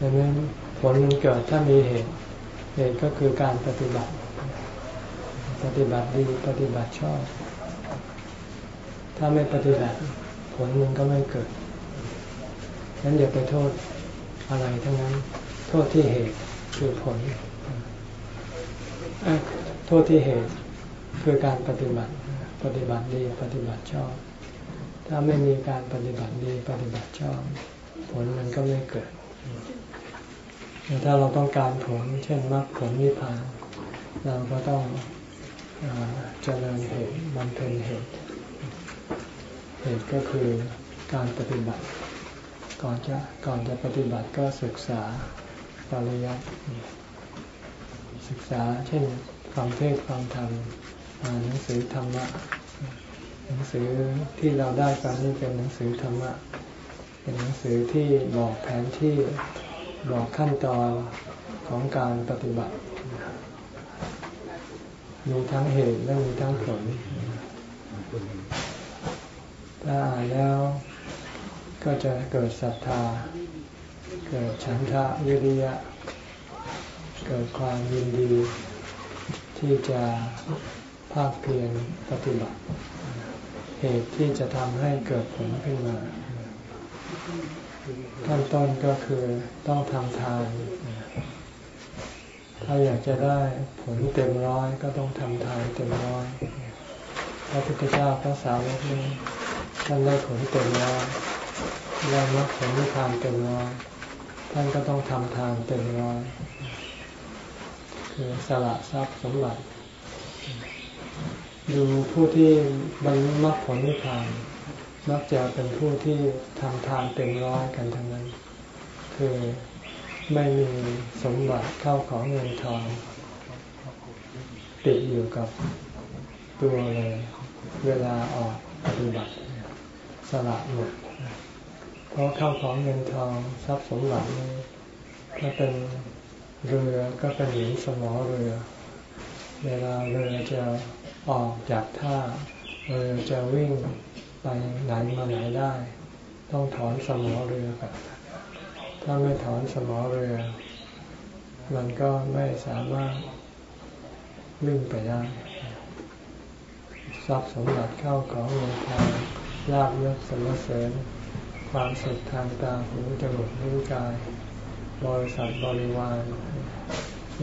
ดังนั้นผลมันเกิดถ้ามีเหตุ เหตุก็คือการปฏิบัติ ปฏิบัติดีปฏิบัติชอบ ถ้าไม่ปฏิบัติ ผลมันก็ไม่เกิดนั้นอย่าไปโทษอะไรทั้งนั้น โทษที่เหตุคือผล โทษที่เหตุคือการปฏิบัติ ปฏิบัติดีปฏิบัติชอบ ถ้าไม่มีการปฏิบัติดีปฏิบัติชอบ ผลมันก็ไม่เกิด ถ้าเราต้องการผล เช่นมรรคผลนิพพาน เราก็ต้องเจริญเหตุบำเพ็ญเหตุ เหตุก็คือการปฏิบัติ ก่อนจะก่อนจะปฏิบัติก็ศึกษาปริยัติศึกษาเช่นฟังเทศฟังธรรมอ่านหนังสือธรรมะหนังสือที่เราได้กันนี่เป็นหนังสือธรรมะ เป็นหนังสือที่บอกแผนที่ บอกขั้นตอนของการปฏิบัติ มีทั้งเหตุและมีทั้งผล ถ้าอ่านแล้วก็จะเกิดศรัทธา เกิดฉันทะวิริยะ เกิดความยินดี ที่จะภาคเพียรปฏิบัติ เหตุที่จะทำให้เกิดผลขึ้นมา ขั้นต้นก็คือต้องทำทาน ถ้าอยากจะได้ผลเต็มร้อยก็ต้องทำทานเต็มร้อยพระพุทธเจ้าพระสาวกนี้ท่านได้ผลเต็มร้อยได้มรรคผลนิพพานเต็มร้อยท่านก็ต้องทำทานเต็มร้อยคือสละทรัพย์สมบัติ ดูผู้ที่บรรลุมรรคผลนิพพาน มักจะเป็นผู้ที่ทำทานเต็มร้อยกันทั้งนั้น คือไม่มีสมบัติเข้าของเงินทองติดอยู่กับตัวเลยเวลาออกปฏิบัติสละหมดเพราะเข้าของเงินทองทรัพย์สมบัตินี้ถ้าเป็นเรือก็เป็นหญิงสมอเรือ เวลาเรือจะออกจากท่าเรือจะวิ่ง ไปไหนมาไหนได้ ต้องถอนสมอเรือก่อนถ้าไม่ถอนสมอเรือ มันก็ไม่สามารถวิ่งไปได้ทรัพย์สมบัติเข้าของเงินทองลาบยศสรรเสริญ ความสุขทางตาหูจมูกนิ้วกาย บริษัทบริวาร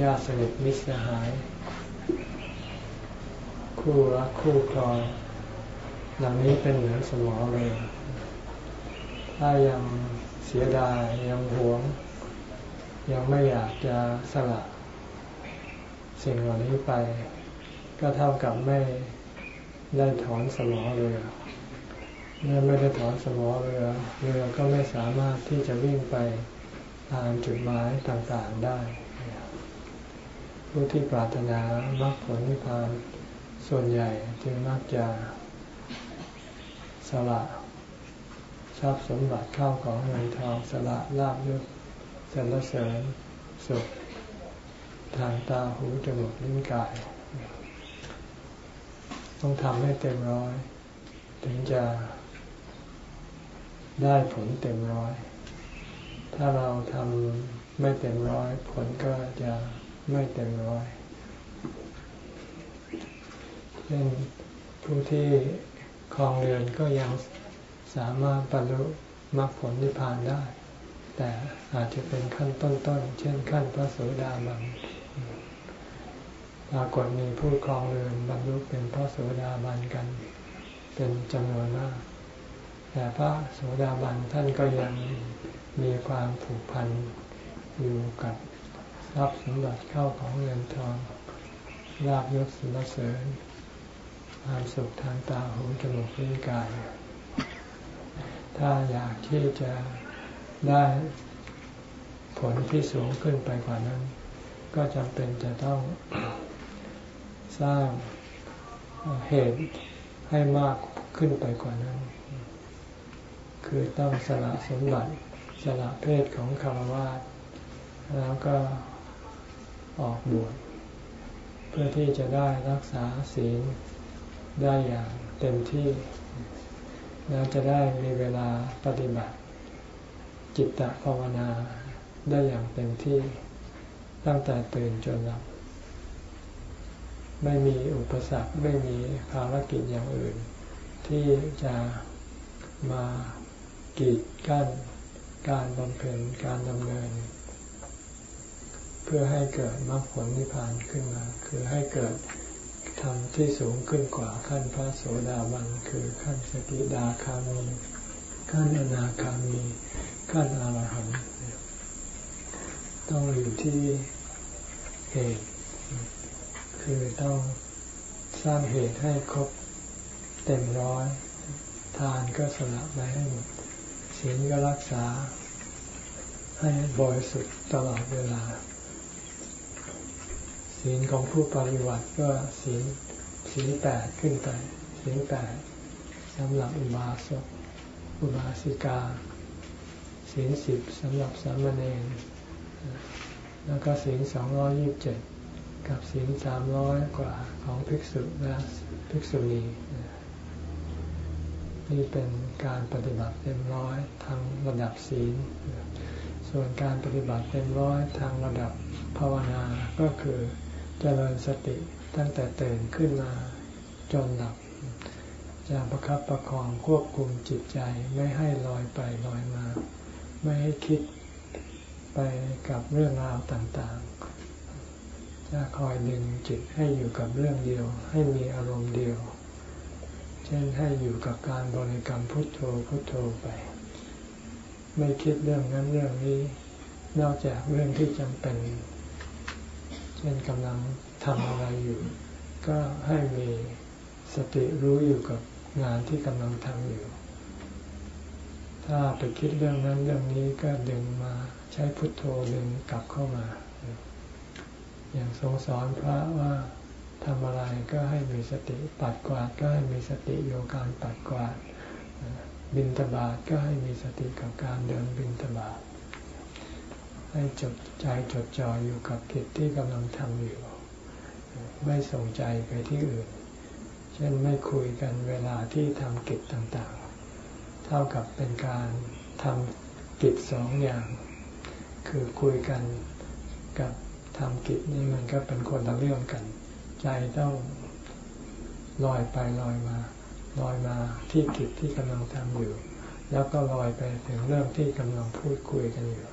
ญาติสนิทมิตรสหาย คู่รักคู่ครอง เหล่านี้เป็นเหมือนสมอเรือถ้ายังเสียดายยังหวง ยังไม่อยากจะสละสิ่งเหล่านี้ไป ก็เท่ากับไม่ได้ถอนสมอเรือเมื่อไม่ได้ถอนสมอเรือ เรือก็ไม่สามารถที่จะวิ่งไปตามจุดหมายต่างๆได้ ผู้ที่ปรารถนามรรคผลนิพพานส่วนใหญ่จึงมักจะ สละทรัพย์สมบัติเข้าของเงินทองสละลาบยศสรรเสริญสุขทางตาหูจมูกลิ้นกาย ต้องทำให้เต็มร้อย ถึงจะได้ผลเต็มร้อย ถ้าเราทำไม่เต็มร้อย ผลก็จะไม่เต็มร้อยเช่นผู้ที่ คลองเรือนก็ยังสามารถบรรลุมรรคผลนิพพานได้ แต่อาจจะเป็นขั้นต้นๆ เช่นขั้นพระโสดาบันปรากฏมีผู้คลองเรือนบรรลุเป็นพระโสดาบันกันเป็นจำนวนมาก แต่พระโสดาบันท่านก็ยังมีความผูกพันอยู่กับทรัพย์สมบัติเข้าของเงินทองลาบยศสรรเสริญ ความสุขทางตาหูจมูกลิ้นกาย ถ้าอยากที่จะได้ผลที่สูงขึ้นไปกว่านั้น ก็จำเป็นจะต้องสร้างเหตุให้มากขึ้นไปกว่านั้น คือต้องสละสมบัติสละเพศของคารวะแล้วก็ออกบวชเพื่อที่จะได้รักษาศีล ได้อย่างเต็มที่ แล้วจะได้มีเวลาปฏิบัติจิตตภาวนาได้อย่างเต็มที่ตั้งแต่ตื่นจนหลับ ไม่มีอุปสรรคไม่มีภารกิจอย่างอื่น ที่จะมากีดกั้นการบำเพ็ญการดำเนิน เพื่อให้เกิดมรรคผลนิพพานขึ้นมา คือให้เกิด ธรรมที่สูงขึ้นกว่าขั้นพระโสดาบันคือขั้นสกิดาคามี ขั้นอนาคามี ขั้นอรหันต์ต้องอยู่ที่เหตุ คือต้องสร้างเหตุให้ครบเต็มร้อย ทานก็สละไปให้หมดศีลก็รักษาให้บริสุทธิ์ตลอดเวลา ศีลของผู้ปฏิบัติก็ศีลศีลแปดขึ้นไปศีลแปดสำหรับอุบาสกอุบาสิกาศีลสิบสำหรับสามเณรแล้วก็ศีลสองร้อยยิบเจ็ดกับศีลสามร้อยกว่าของภิกษุและภิกษุณีนี่เป็นการปฏิบัติเต็มร้อยทางระดับศีล ส่วนการปฏิบัติเต็มร้อยทางระดับภาวนาก็คือ เจริญสติตั้งแต่ตื่นขึ้นมาจนหลับจะประคับประคองควบคุมจิตใจไม่ให้ลอยไปลอยมา ไม่ให้คิดไปกับเรื่องราวต่างๆ จะคอยดึงจิตให้อยู่กับเรื่องเดียว ให้มีอารมณ์เดียว เช่นให้อยู่กับการบริกรรมพุทโธพุทโธไป ไม่คิดเรื่องนั้นเรื่องนี้ นอกจากเรื่องที่จำเป็น ช่นกำลังทำอะไรอยู่ ก็ให้มีสติรู้อยู่กับงานที่กำลังทำอยู่ ถ้าไปคิดเรื่องนั้นเรื่องนี้ก็ดึงมาใช้พุทโธดึงกลับเข้ามา อย่างทรงสอนพระว่าทำอะไรก็ให้มีสติปัดกวาดก็ให้มีสติโยการปัดกวาดบินตบาทก็ให้มีสติกับการเดินบินตบาท ให้จดใจจดจ่ออยู่กับกิจที่กำลังทำอยู่ ไม่ส่งใจไปที่อื่น เช่นไม่คุยกันเวลาที่ทำกิจต่างๆ เท่ากับเป็นการทำกิจสองอย่าง คือคุยกันกับทำกิจนี่มันก็เป็นคนละเรื่องกัน ใจต้องลอยไปลอยมาลอยมาที่กิจที่กำลังทำอยู่ แล้วก็ลอยไปถึงเรื่องที่กำลังพูดคุยกันอยู่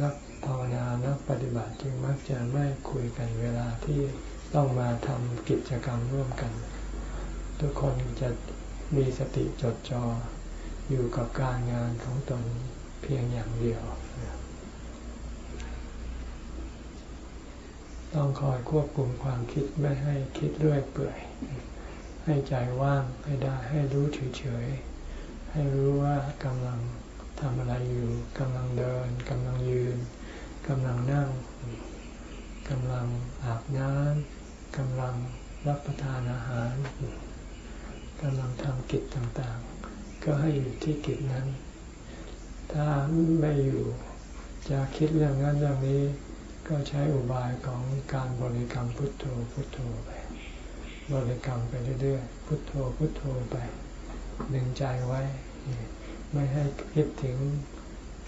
นักภาวนานักปฏิบัติจึงมักจะไม่คุยกันเวลาที่ต้องมาทำกิจกรรมร่วมกัน ทุกคนจะมีสติจดจอ่ออยู่กับการงานของตนเพียงอย่างเดียว ต้องคอยควบคุมความคิดไม่ให้คิดเรื่อยเปื่อย ให้ใจว่างให้ได้ให้รู้เฉยๆให้รู้ว่ากำลัง ทำอะไรอยู่กำลังเดินกำลังยืนกำลังนั่งกำลังอาบน้ำกำลังรับประทานอาหารกำลังทำกิจต่างๆ ก็ให้อยู่ที่กิจนั้น ถ้าไม่อยู่จะคิดเรื่องนั้นเรื่องนี้ ก็ใช้อุบายของการบริกรรมพุทโธพุทโธไป บริกรรมไปเรื่อยๆพุทโธพุทโธไปดึงใจไว้ ไม่ให้คิดถึง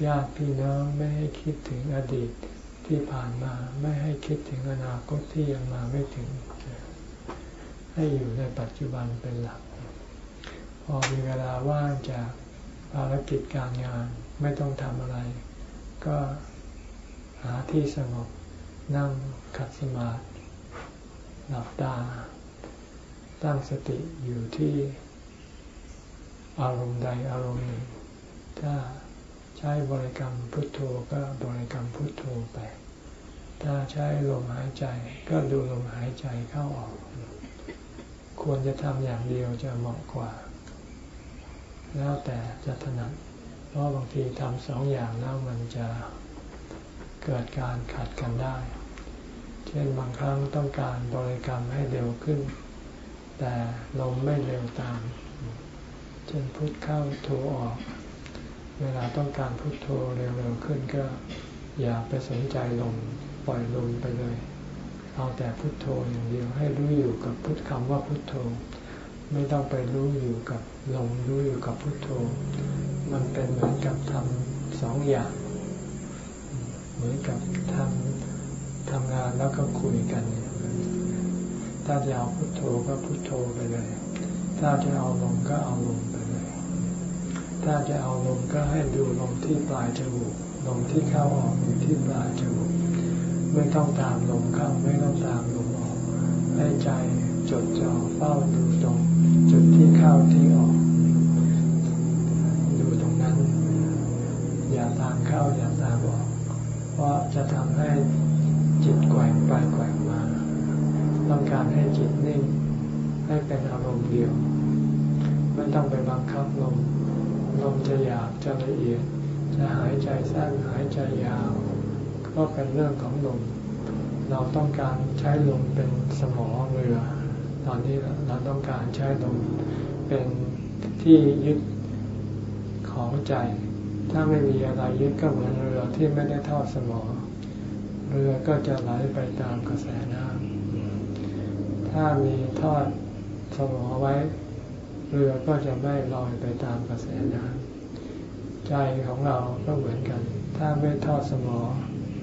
ญาติพี่น้องไม่ให้คิดถึงอดีตที่ผ่านมา ไม่ให้คิดถึงอนาคตที่ยังมาไม่ถึง ให้อยู่ในปัจจุบันเป็นหลัก พอมีเวลาว่างจากภารกิจการงานไม่ต้องทำอะไร ก็หาที่สงบนั่งขัดสมาธิหลับตา ตั้งสติอยู่ที่อารมณ์ใดอารมณ์หนึ่ง ถ้าใช้บริกรรมพุทโธก็บริกรรมพุทโธไป ถ้าใช้ลมหายใจก็ดูลมหายใจเข้าออก ควรจะทำอย่างเดียวจะเหมาะกว่า แล้วแต่จะถนัด เพราะบางทีทำสองอย่างแล้วมันจะเกิดการขัดกันได้ เช่นบางครั้งต้องการบริกรรมให้เร็วขึ้น แต่ลมไม่เร็วตาม เช่นพุทเข้าโทออก เวลาต้องการพุทโธเร็วๆขึ้นก็อย่าไปสนใจลมปล่อยลมไปเลย เอาแต่พุทโธอย่างเดียวให้รู้อยู่กับพุทคำว่าพุทโธ ไม่ต้องไปรู้อยู่กับลมรู้อยู่กับพุทโธ มันเป็นเหมือนกับทำสองอย่าง เหมือนกับทำทำงานแล้วก็คุยกัน ถ้าจะเอาพุโทโธก็พุโทโธไปเลย ถ้าจะเอาลมก็เอาลมไปเลย ถ้าจะเอาลมก็ให้ดูลมที่ปลายจมูกลมที่เข้าออกอยู่ที่ปลายจมูกไม่ต้องตามลมเข้าไม่ต้องตามลมออกให้ใจจดจ่อเฝ้าดูตรงจุดที่เข้าที่ออก ดูตรงนั้น อย่าตามเข้าอย่าตามออก เพราะจะทำให้จิตแกว่งไปแกว่งมา ต้องการให้จิตนิ่งให้เป็นอารมณ์เดียว ไม่ต้องไปบังคับลมลม จะละเอียด จะหายใจสั้นหายใจยาว ก็เป็นเรื่องของลม เราต้องการใช้ลมเป็นสมอเรือ ตอนนี้เราต้องการใช้ลมเป็นที่ยึดของใจ ถ้าไม่มีอะไรยึดก็เหมือนเรือที่ไม่ได้ทอดสมอ เรือก็จะไหลไปตามกระแสน้ำถ้ามีทอดสมอไว้ เรือก็จะไม่ลอยไปตามกระแสน้ำ ใจของเราก็เหมือนกัน ถ้าไม่ทอดสมอ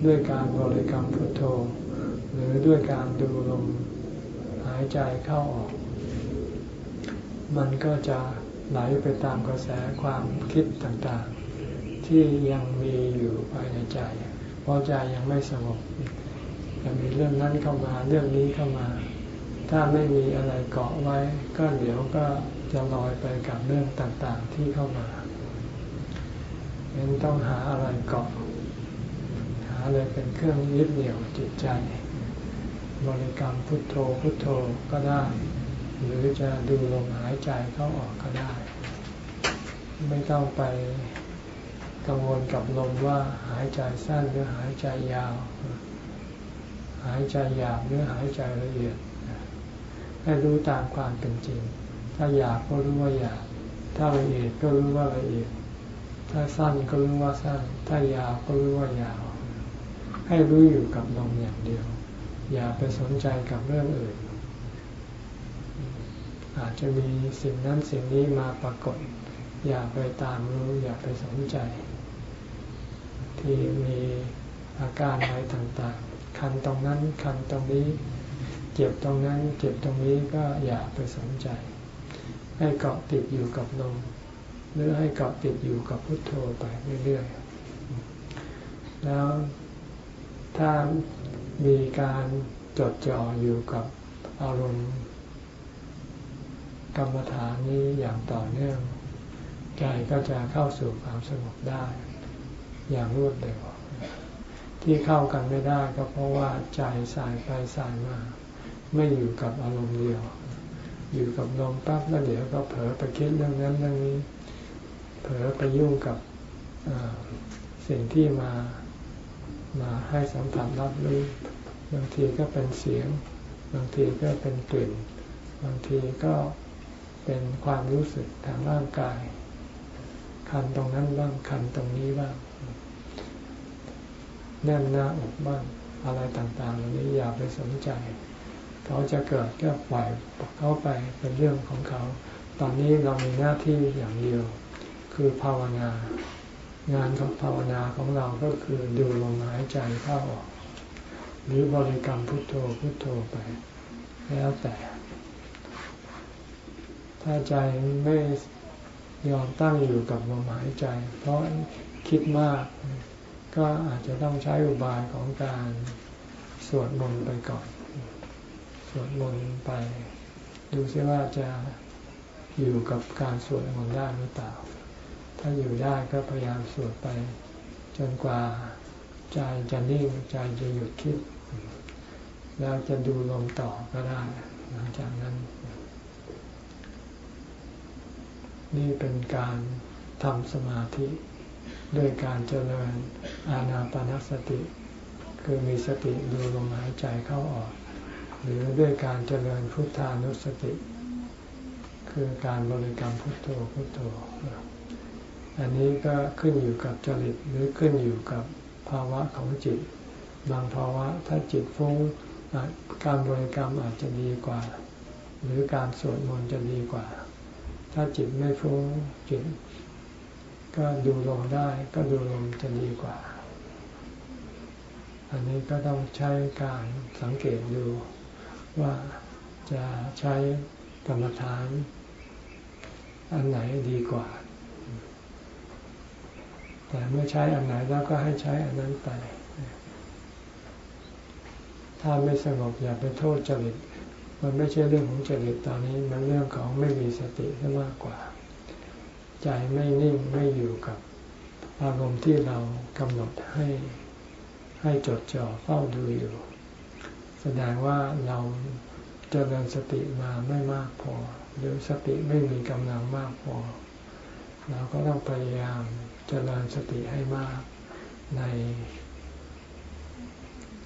ด้วยการบริกรรมพุทโธ หรือด้วยการดูลมหายใจเข้าออก มันก็จะไหลไปตามกระแสความคิดต่างๆ ที่ยังมีอยู่ภายในใจ เพราะใจยังไม่สงบจะมีเรื่องนั้นเข้ามาเรื่องนี้เข้ามา ถ้าไม่มีอะไรเกาะไว้ ก็เดี๋ยวก็จะลอยไปกับเรื่องต่างๆที่เข้ามา ยังต้องหาอะไรเกาะหาเลยเป็นเครื่องยึดเหนี่ยวจิตใจ บริกรรมพุทโธพุทโธก็ได้ หรือจะดูลมหายใจเข้าออกก็ได้ ไม่ต้องไปกังวลกับลมว่าหายใจสั้นหรือหายใจยาว หายใจหยาบหรือหายใจละเอียดให้รู้ตามความเป็นจริง ถ้าหยาบก็รู้ว่าหยาบถ้าละเอียดก็รู้ว่าละเอียด ถ้าสั้นก็รู้ว่าสั้น ถ้ายาวก็รู้ว่ายาว ให้รู้อยู่กับลมอย่างเดียว อย่าไปสนใจกับเรื่องอื่น อาจจะมีสิ่งนั้นสิ่งนี้มาปรากฏ อย่าไปตามรู้ อย่าไปสนใจ ที่มีอาการอะไรต่างๆ คันตรงนั้นคันตรงนี้ เจ็บตรงนั้น เจ็บตรงนี้ก็อย่าไปสนใจ ให้เกาะติดอยู่กับลม หรือให้เกาะติดอยู่กับพุทโธไปเรื่อยๆ แล้วถ้ามีการจดจ่ออยู่กับอารมณ์กรรมฐานนี้อย่างต่อเนื่อง ใจก็จะเข้าสู่ความสงบได้อย่างรวดเร็วที่เข้ากันไม่ได้ก็เพราะว่าใจสายไปสายมา ไม่อยู่กับอารมณ์เดียว อยู่กับลมปั๊บแล้วเดี๋ยวก็เผลอไปคิดเรื่องนั้นเรื่องนี้ เผลอไปยุ่งกับสิ่งที่มามาให้สัมผัสรับรู้บางทีก็เป็นเสียง บางทีก็เป็นกลิ่น บางทีก็เป็นความรู้สึกทางร่างกาย คันตรงนั้นบ้างคันตรงนี้บ้างแน่นหน้าอกบ้างอะไรต่างๆเหล่านี้อย่าไปสนใจ เขาจะเกิดก็ปล่อยเข้าไปเป็นเรื่องของเขา ตอนนี้เรามีหน้าที่อย่างเดียว คือภาวนา งานของภาวนาของเราก็คือดูลมหายใจเข้าออก หรือบริกรรมพุทโธพุทโธไป แล้วแต่ ถ้าใจไม่ยอมตั้งอยู่กับลมหายใจ เพราะคิดมากก็อาจจะต้องใช้อุบายของการสวดมนต์ไปก่อน สวดมนต์ไป ดูซิว่าจะอยู่กับการสวดมนต์ได้หรือเปล่า ถ้าอยู่ได้ก็พยายามสวดไป จนกว่าใจจะนิ่งใจจะหยุดคิด แล้วจะดูลมต่อก็ได้หลังจากนั้น นี่เป็นการทำสมาธิด้วยการเจริญอาณาปานสติ คือมีสติดูลมหายใจเข้าออก หรือด้วยการเจริญพุทธานุสติ คือการบริกรรมพุทโธพุทโธ อันนี้ก็ขึ้นอยู่กับจริตหรือขึ้นอยู่กับภาวะของจิต บางภาวะถ้าจิตฟุ้งการบริกรรมอาจจะดีกว่า หรือการสวดมนต์จะดีกว่า ถ้าจิตไม่ฟุ้งจิต ก็ดูลมได้ก็ดูลมจะดีกว่า อันนี้ก็ต้องใช้การสังเกตดูว่าจะใช้กรรมฐาน อันไหนดีกว่า แต่เมื่อใช้อันไหนแล้วก็ให้ใช้อันนั้นไป ถ้าไม่สงบอย่าไปโทษจริต มันไม่ใช่เรื่องของจริตตอนนี้ มันเรื่องของไม่มีสติซะมากกว่า ใจไม่นิ่งไม่อยู่กับอารมณ์ที่เรากำหนดให้ให้จดจ่อเฝ้าดูอยู่ แสดงว่าเราเจริญสติมาไม่มากพอ หรือสติไม่มีกำลังมากพอ เราก็ต้องพยายาม เจริญสติให้มากใน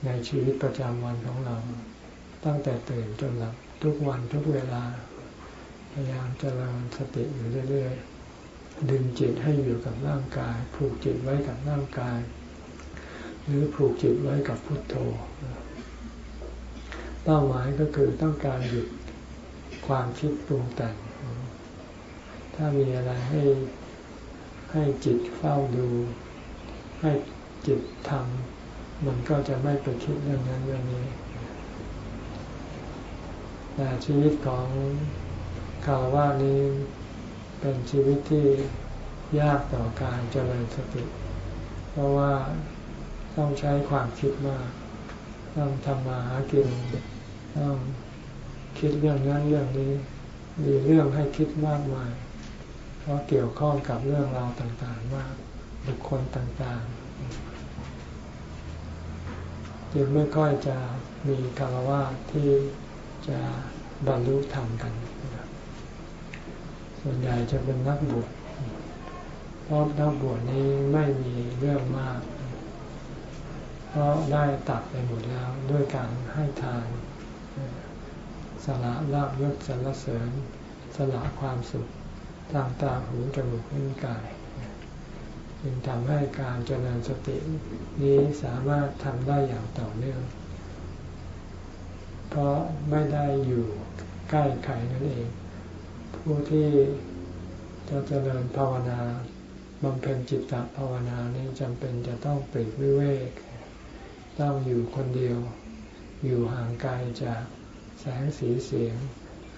ในชีวิตประจำวันของเรา ตั้งแต่ตื่นจนหลับทุกวันทุกเวลา พยายามเจริญสติอยู่เรื่อยๆ ดึงจิตให้อยู่กับร่างกาย ผูกจิตไว้กับร่างกาย หรือผูกจิตไว้กับพุทโธเป้าหมายก็คือต้องการหยุดความคิดปรุงแต่ง ถ้ามีอะไรให้ ให้จิตเฝ้าดู ให้จิตทำมันก็จะไม่ไปคิดเรื่องนั้นเรื่องนี้แต่ชีวิตของคารวะนี้เป็นชีวิตที่ยากต่อการเจริญสติ เพราะว่าต้องใช้ความคิดมาก ต้องทำมาหากิน ต้องคิดเรื่องนั้นเรื่องนี้ มีเรื่องให้คิดมากมาย เพราะเกี่ยวข้องกับเรื่องราวต่างๆมากบุคคลต่างๆจึงไม่ค่อยจะมีคารวะที่จะบรรลุธรรมกัน ส่วนใหญ่จะเป็นนักบวชเพราะนักบวชนี้ไม่มีเรื่องมาก เพราะได้ตัดไปหมดแล้วด้วยการให้ทานสละลาบยศสรรเสริญสละความสุข ทางตาหูจมูกลิ้นกายจึงทำให้การเจริญสตินี้สามารถทำได้อย่างต่อเนื่อง เพราะไม่ได้อยู่ใกล้ใครนั่นเอง ผู้ที่จะเจริญภาวนาบำเพ็ญจิตตภาวนานี้จำเป็นจะต้องปลีกวิเวก ต้องอยู่คนเดียว อยู่ห่างไกลจากแสงสีเสียง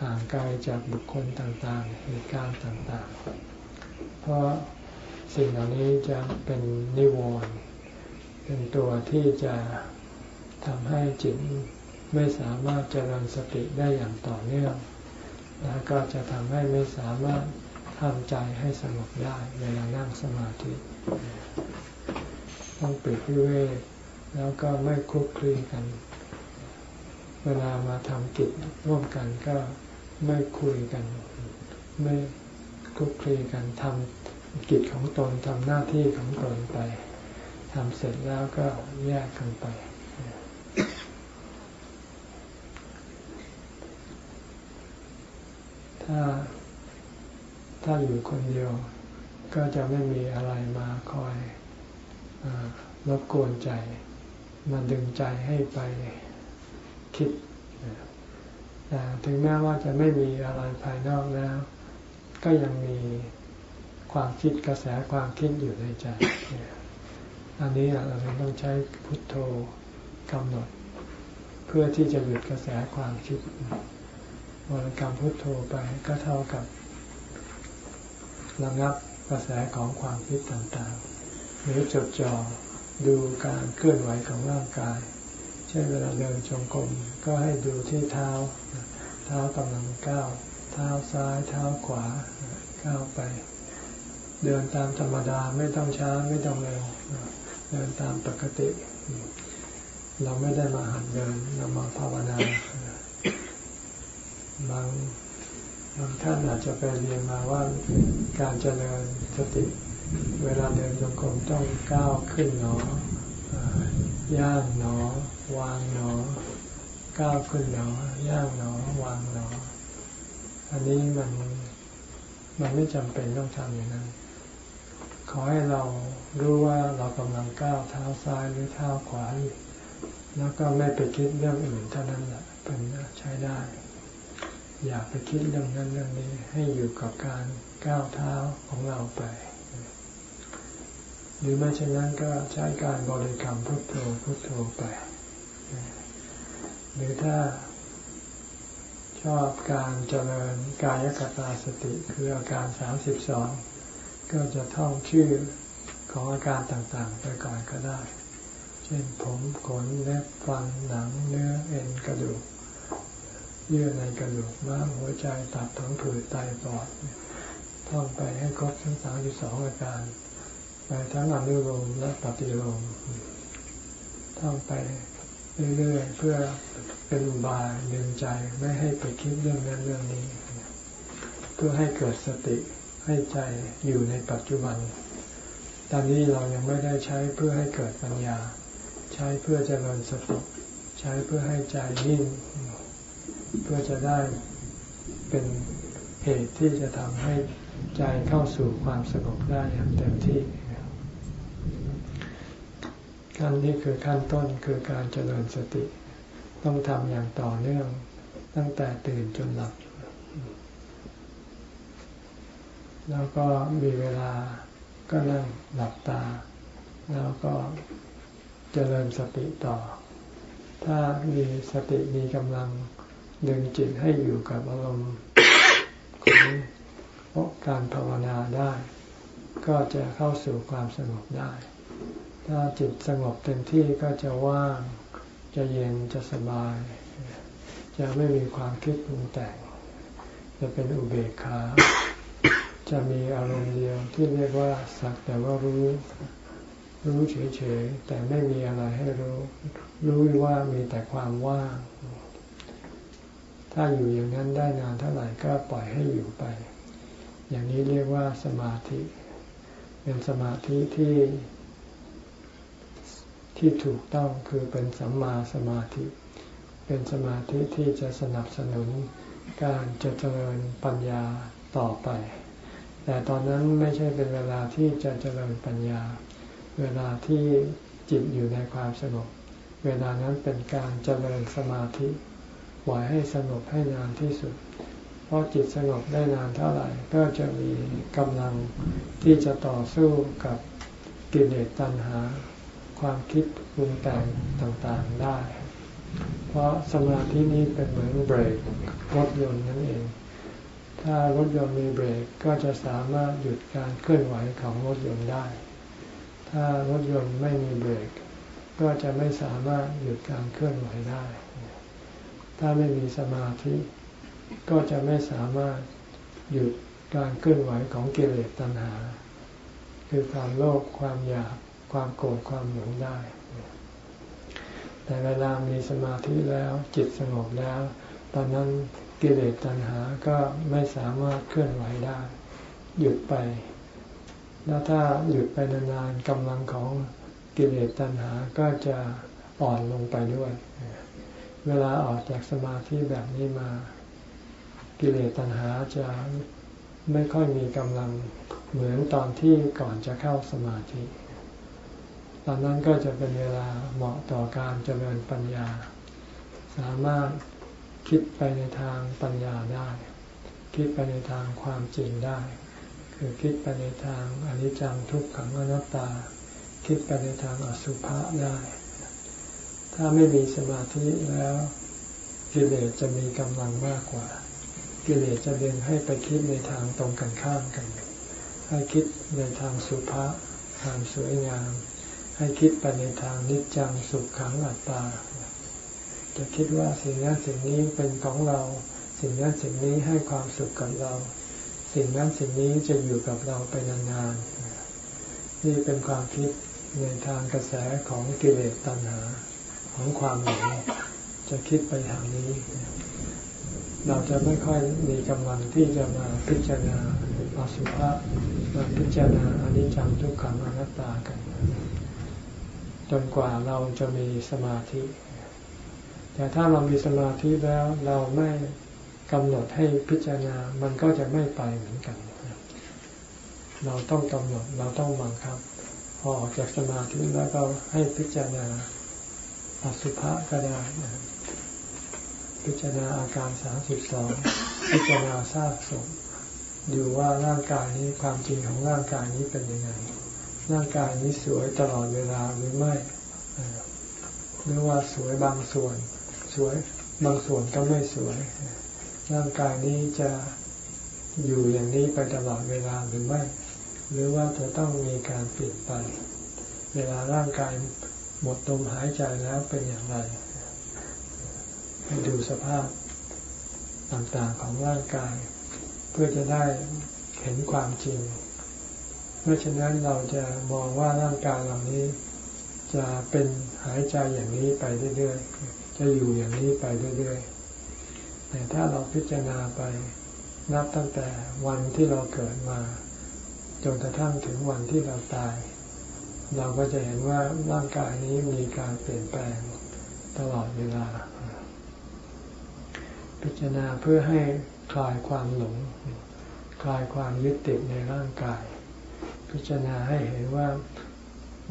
ห่างไกลจากบุคคลต่างๆ เหตุการณ์ต่างๆ เพราะสิ่งเหล่านี้จะเป็นนิวรณ์เป็นตัวที่จะทำให้จิตไม่สามารถเจริญสติได้อย่างต่อเนื่อง แล้วก็จะทำให้ไม่สามารถทำใจให้สงบได้เวลานั่งสมาธิ ต้องปิดวิเวกแล้วก็ไม่คุกคลีกัน เวลามาทำกิจร่วมกันก็ ไม่คุยกัน ไม่คุกคลีกันทำกิจของตนทำหน้าที่ของตนไปทำเสร็จแล้วก็แยกกันไป ถ้าถ้าอยู่คนเดียวก็จะไม่มีอะไรมาคอยอรบกวนใจ มาดึงใจให้ไปคิด ถึงแม้ว่าจะไม่มีอะไรภายนอกแล้ว ก็ยังมีความคิดกระแสความคิดอยู่ในใจ อันนี้เราต้องใช้พุทโธกำหนด เพื่อที่จะหยุดกระแสความคิดบริกรรมพุทโธไปก็เท่ากับระงับกระแสของความคิดต่างๆ หรือจดจ่อดูการเคลื่อนไหวของร่างกาย เช่นเวลาเดินจงกรมก็ให้ดูที่เท้า เท้ากำลังก้าวเท้าซ้ายเท้าขวาก้าวไป เดินตามธรรมดาไม่ต้องช้าไม่ต้องเร็วเดินตามปกติ เราไม่ได้มาหัดเดินเรามาภาวนาบางบางท่านอาจจะไปเรียนมาว่าการเจริญสติ เวลาเดินจงกรมต้องก้าวขึ้นหนอ ย่างหนอ วางหนอ ก้าวขึ้นหนอย่างหนอ วางหนอ อันนี้มันมันไม่จำเป็นต้องทำอย่างนั้น ขอให้เรารู้ว่าเรากำลังก้าวเท้าซ้ายหรือเท้าขวาอยู่แล้วก็ไม่ไปคิดเรื่องอื่นเท่านั้นแหละเป็นใช้ได้ อย่าไปคิดเรื่องนั้นเรื่องนี้ให้อยู่กับการก้าวเท้าของเราไป หรือไม่เช่นนั้นก็ใช้การบริกรรมพุทโธพุทโธไป หรือถ้าชอบการเจริญกายกตาสติคืออาการสามสิบสองก็จะท่องชื่อของอาการต่างๆ ไปก่อนก็ได้ เช่นผมขนเล็บฟันหนังเนื้อเอ็นกระดูก เยื่อในกระดูกม้ามหัวใจตับท้องผืดไตปอด ท่องไปให้ครบทั้งสามสิบสองอาการไปทั้งอนุโลมและปฏิโลมท่องไป เรื่อยๆเพื่อเป็นอุบายดึงใจไม่ให้ไปคิดเรื่องนั้นเรื่องนี้ เพื่อให้เกิดสติให้ใจอยู่ในปัจจุบัน ตอนนี้เรายังไม่ได้ใช้เพื่อให้เกิดปัญญา ใช้เพื่อจเจริญสติใช้เพื่อให้ใจนิ่ง เพื่อจะได้เป็นเหตุที่จะทำให้ใจเข้าสู่ความสงบได้อย่างเต็มที่ ขั้นนี้คือขั้นต้นคือการเจริญสติ ต้องทำอย่างต่อเนื่อง ตั้งแต่ตื่นจนหลับ แล้วก็มีเวลาก็นั่งหลับตา แล้วก็เจริญสติต่อ ถ้ามีสติมีกำลังดึงจิตให้อยู่กับอารมณ์ของการภาวนาได้ ก็จะเข้าสู่ความสงบได้ ถ้าจิตสงบเต็มที่ก็จะว่าง จะเย็นจะสบาย จะไม่มีความคิดปรุงแต่ง จะเป็นอุเบกขา จะมีอารมณ์เดียวที่เรียกว่าสักแต่ว่ารู้ รู้เฉยๆ แต่ไม่มีอะไรให้รู้ รู้ว่ามีแต่ความว่าง ถ้าอยู่อย่างนั้นได้นานเท่าไหร่ก็ปล่อยให้อยู่ไป อย่างนี้เรียกว่าสมาธิ เป็นสมาธิที่ ที่ถูกต้องคือเป็นสัมมาสมาธิ เป็นสมาธิที่จะสนับสนุนการจะเจริญปัญญาต่อไป แต่ตอนนั้นไม่ใช่เป็นเวลาที่จะเจริญปัญญา เวลาที่จิตอยู่ในความสงบ เวลานั้นเป็นการเจริญสมาธิปล่อยให้สงบให้นานที่สุด เพราะจิตสงบได้นานเท่าไหร่ ก็จะมีกำลังที่จะต่อสู้กับกิเลสตัณหา ความคิดปรุงแต่งต่างๆได้ เพราะสมาธินี้เป็นเหมือนเบรกรถยนต์นั่นเอง ถ้ารถยนต์มีเบรกก็จะสามารถหยุดการเคลื่อนไหวของรถยนต์ได้ ถ้ารถยนต์ไม่มีเบรก ก็จะไม่สามารถหยุดการเคลื่อนไหวได้ ถ้าไม่มีสมาธิ ก็จะไม่สามารถหยุดการเคลื่อนไหวของกิเลสตัณหา คือความโลภความอยาก ความโกรธความหลงได้ แต่เวลามีสมาธิแล้วจิตสงบแล้ว ตอนนั้นกิเลสตัณหาก็ไม่สามารถเคลื่อนไหวได้ หยุดไป แล้วถ้าหยุดไปนานๆกำลังของกิเลสตัณหาก็จะอ่อนลงไปด้วย เวลาออกจากสมาธิแบบนี้มา กิเลสตัณหาจะไม่ค่อยมีกำลังเหมือนตอนที่ก่อนจะเข้าสมาธิ ตอนนั้นก็จะเป็นเวลาเหมาะต่อการเจริญปัญญา สามารถคิดไปในทางปัญญาได้ คิดไปในทางความจริงได้ คือคิดไปในทางอนิจจังทุกขังอนัตตา คิดไปในทางอสุภะได้ ถ้าไม่มีสมาธิแล้วกิเลสจะมีกำลังมากกว่า กิเลสจะเดินให้ไปคิดในทางตรงกันข้ามกัน ให้คิดในทางสุภาษทางสวยงาม ให้คิดไปในทางนิจจังสุขขังอัตตา จะคิดว่าสิ่งนั้นสิ่งนี้เป็นของเรา สิ่งนั้นสิ่งนี้ให้ความสุขกับเรา สิ่งนั้นสิ่งนี้จะอยู่กับเราไปนานๆ นี่เป็นความคิดในทางกระแสของกิเลสตัณหาของความหลงจะคิดไปทางนี้ เราจะไม่ค่อยมีกำลังที่จะมาพิจารณาอสุภะมาพิจารณาอนิจจังทุกขังอนัตตากัน จนกว่าเราจะมีสมาธิ แต่ถ้าเรามีสมาธิแล้วเราไม่กำหนดให้พิจารณา มันก็จะไม่ไปเหมือนกัน เราต้องกำหนดเราต้องบังคับ พอออกจากสมาธิแล้วก็ให้พิจารณาอสุภะก็ได้พิจารณาอาการสามสิบสองพิจารณาทราบสมดูว่าร่างกายนี้ความจริงของร่างกายนี้เป็นยังไง ร่างกายนี้สวยตลอดเวลาหรือไม่หรือว่าสวยบางส่วน สวยบางส่วนก็ไม่สวย ร่างกายนี้จะอยู่อย่างนี้ไปตลอดเวลาหรือไม่ หรือว่าจะต้องมีการเปลี่ยนไป เวลาร่างกายหมดลมหายใจแล้วเป็นอย่างไรให้ดูสภาพต่างๆของร่างกาย เพื่อจะได้เห็นความจริง เพราะฉะนั้นเราจะมองว่าร่างกายเหล่านี้ จะเป็นหายใจอย่างนี้ไปเรื่อยๆ จะอยู่อย่างนี้ไปเรื่อยๆ แต่ถ้าเราพิจารณาไปนับตั้งแต่วันที่เราเกิดมา จนกระทั่งถึงวันที่เราตาย เราก็จะเห็นว่าร่างกายนี้มีการเปลี่ยนแปลงตลอดเวลา พิจารณาเพื่อให้คลายความหลง คลายความยึดติดในร่างกาย พิจารณาให้เห็นว่า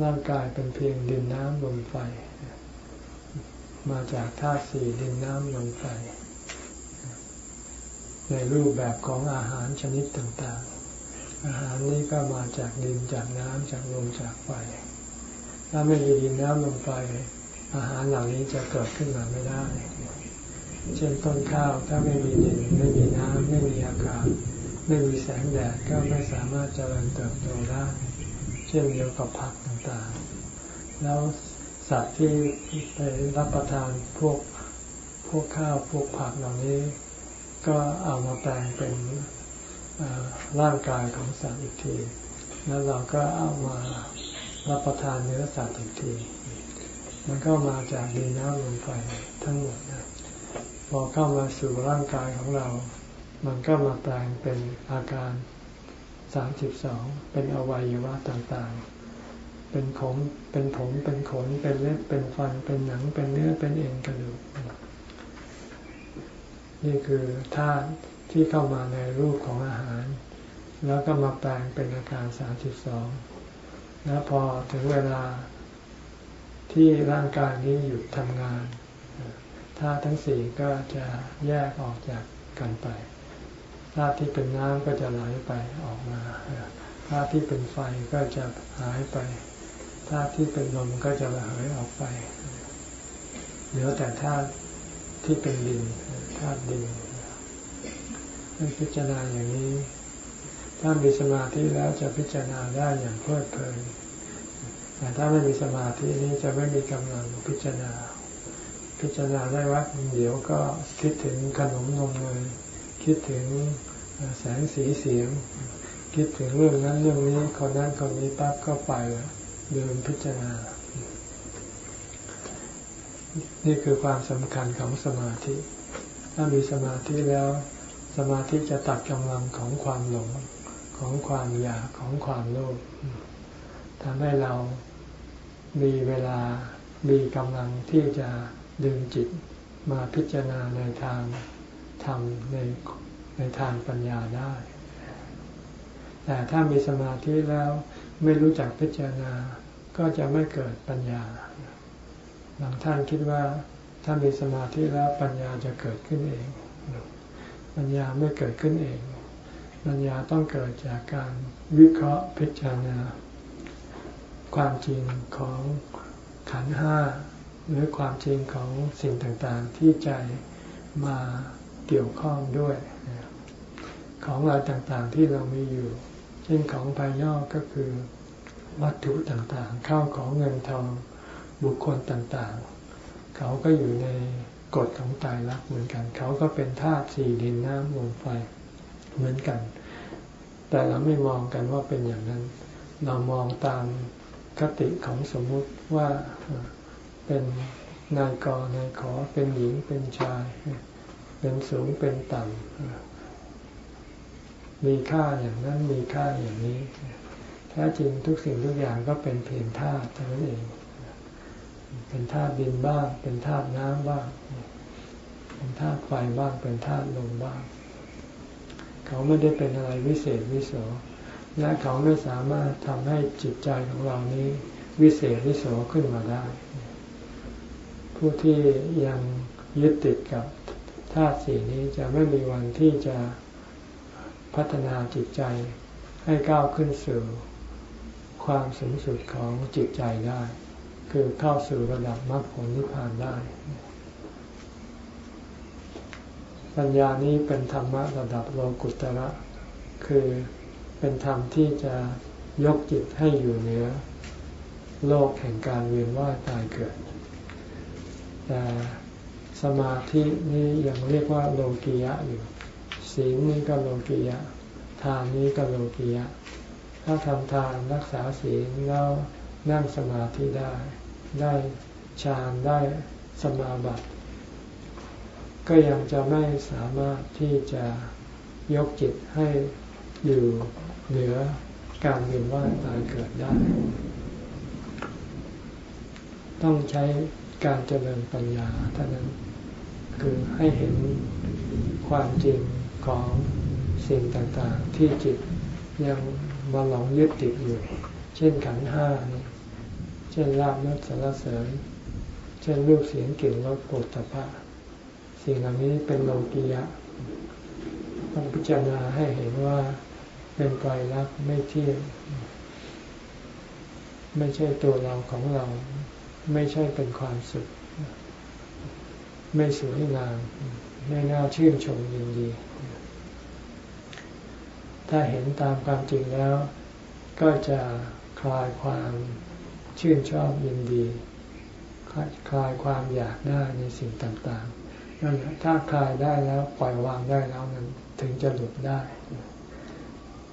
ร่างกายเป็นเพียงดินน้ำลมไฟ มาจากธาตุสี่ดินน้ำลมไฟ ในรูปแบบของอาหารชนิดต่างๆ อาหารนี้ก็มาจากดินจากน้ำจากลมจากไฟ ถ้าไม่มีดินน้ำลมไฟ อาหารเหล่านี้จะเกิดขึ้นมาไม่ได้ เช่นต้นข้าวถ้าไม่มีดินไม่มีน้ำไม่มีอากาศ ไม่มีแสงแดดก็ไม่สามารถเจริญเติบโตได้ เช่นเดียวกับผักต่างๆ แล้วสัตว์ที่ไปรับประทานพวกพวกข้าวพวกผักเหล่านี้ ก็เอามาแปลงเป็นร่างกายของสัตว์อีกที แล้วเราก็เอามารับประทานเนื้อสัตว์อีกที มันก็มาจากดินน้ำลมไฟทั้งหมดนะพอเข้ามาสู่ร่างกายของเรา มันก็มาแปลงเป็นอาการสามสิบสองเป็นอวัยวะต่างๆ เป็นผมเป็นผม เป็นขน เป็นเล็บ เป็นฟัน เป็นหนัง เป็นเนื้อ เป็นเอ็นกระดูก นี่คือธาตุที่เข้ามาในรูปของอาหาร แล้วก็มาแปลงเป็นอาการสามสิบสองแล้วพอถึงเวลาที่ร่างกายนี้หยุดทำงานธาตุทั้งสี่ก็จะแยกออกจากกันไป ธาตุที่เป็นน้ำก็จะไหลไปออกมาธาตุที่เป็นไฟก็จะหายไปธาตุที่เป็นลมก็จะระเหยออกไป เหลือแต่ธาตุที่เป็นดินธาตุดินพิจารณาอย่างนี้ ถ้ามีสมาธิแล้วจะพิจารณาได้อย่างเพลิดเพลินแต่ถ้าไม่มีสมาธินี้จะไม่มีกำลังพิจารณา พิจารณาได้ว่าเดี๋ยวก็คิดถึงขนมนมเนย คิดถึงแสงสีเสียง คิดถึงเรื่องนั้นเรื่องนี้คนนั้นคนนี้ปั๊บก็ไปแล้วเดินพิจารณา นี่คือความสำคัญของสมาธิ ถ้ามีสมาธิแล้ว สมาธิจะตัดกำลังของความหลงของความอยากของความโลภทำให้เรามีเวลามีกำลังที่จะดึงจิตมาพิจารณาในทาง ธรรมในในทางปัญญาได้ แต่ถ้ามีสมาธิแล้วไม่รู้จักพิจารณา ก็จะไม่เกิดปัญญา บางท่านคิดว่าถ้ามีสมาธิแล้วปัญญาจะเกิดขึ้นเอง ปัญญาไม่เกิดขึ้นเอง ปัญญาต้องเกิดจากการวิเคราะห์พิจารณา ความจริงของขันห้าหรือความจริงของสิ่งต่างๆ ที่ใจมา เกี่ยวข้องด้วย ของอะไรต่างๆที่เรามีอยู่ เช่นของภายนอกก็คือวัตถุต่างๆ ข้าวของเงินทองบุคคลต่างๆ เขาก็อยู่ในกฎของตายรักเหมือนกัน เขาก็เป็นธาตุสี่ดินน้ำลมไฟเหมือนกัน แต่เราไม่มองกันว่าเป็นอย่างนั้น เรามองตามคติของสมมุติว่าเป็นนายกนายขอเป็นหญิงเป็นชาย เป็นสูงเป็นต่ำมีค่าอย่างนั้นมีค่าอย่างนี้ แท้จริงทุกสิ่งทุกอย่างก็เป็นเพียงธาตุเท่านั้นเอง เป็นธาตุดินบ้าง เป็นธาตุน้ำบ้าง เป็นธาตุไฟบ้าง เป็นธาตุลมบ้าง เขาไม่ได้เป็นอะไรวิเศษวิโสและเขาไม่สามารถทำให้จิตใจของเรานี้วิเศษวิโสขึ้นมาได้ ผู้ที่ยังยึดติดกับ ธาตุสี่นี้จะไม่มีวันที่จะพัฒนาจิตใจให้ก้าวขึ้นสู่ความสูงสุดของจิตใจได้ คือเข้าสู่ระดับมรรคผลนิพพานได้ ปัญญานี้เป็นธรรมะระดับโลกุตระ คือเป็นธรรมที่จะยกจิตให้อยู่เหนือโลกแห่งการเวียนว่ายตายเกิดแต่ มาธินี้ยังเรียกว่าโลกียะอยู่ศีลนี่ก็โลกียะ ทานนี้ก็โลกียะ ถ้าทำทานรักษาศีลแล้วนั่งสมาธิได้ ได้ฌานได้สมาบัติ ก็ยังจะไม่สามารถที่จะยกจิตให้อยู่เหนือการเวียนว่ายตายเกิดได้ ต้องใช้การเจริญปัญญาเท่านั้น คือให้เห็นความจริงของสิ่งต่างๆ ที่จิตยังมาหลงยึดติดอยู่ เช่นขันห้านี่เช่นลาบยศสารเสริญ เช่นรูปเสียงกลิ่นรสปุถะพะสิ่งเหล่านี้เป็นโลกียะต้องพิจารณาให้เห็นว่าเป็นไตรลักษณ์ไม่เที่ยงไม่ใช่ตัวเราของเรา ไม่ใช่เป็นความสุข ไม่สวยงามไม่น่าชื่นชมยินดี ถ้าเห็นตามความจริงแล้ว ก็จะคลายความชื่นชอบยินดี คลายความอยากได้ในสิ่งต่างๆนั่นถ้าคลายได้แล้วปล่อยวางได้แล้วนั้นถึงจะหลุดได้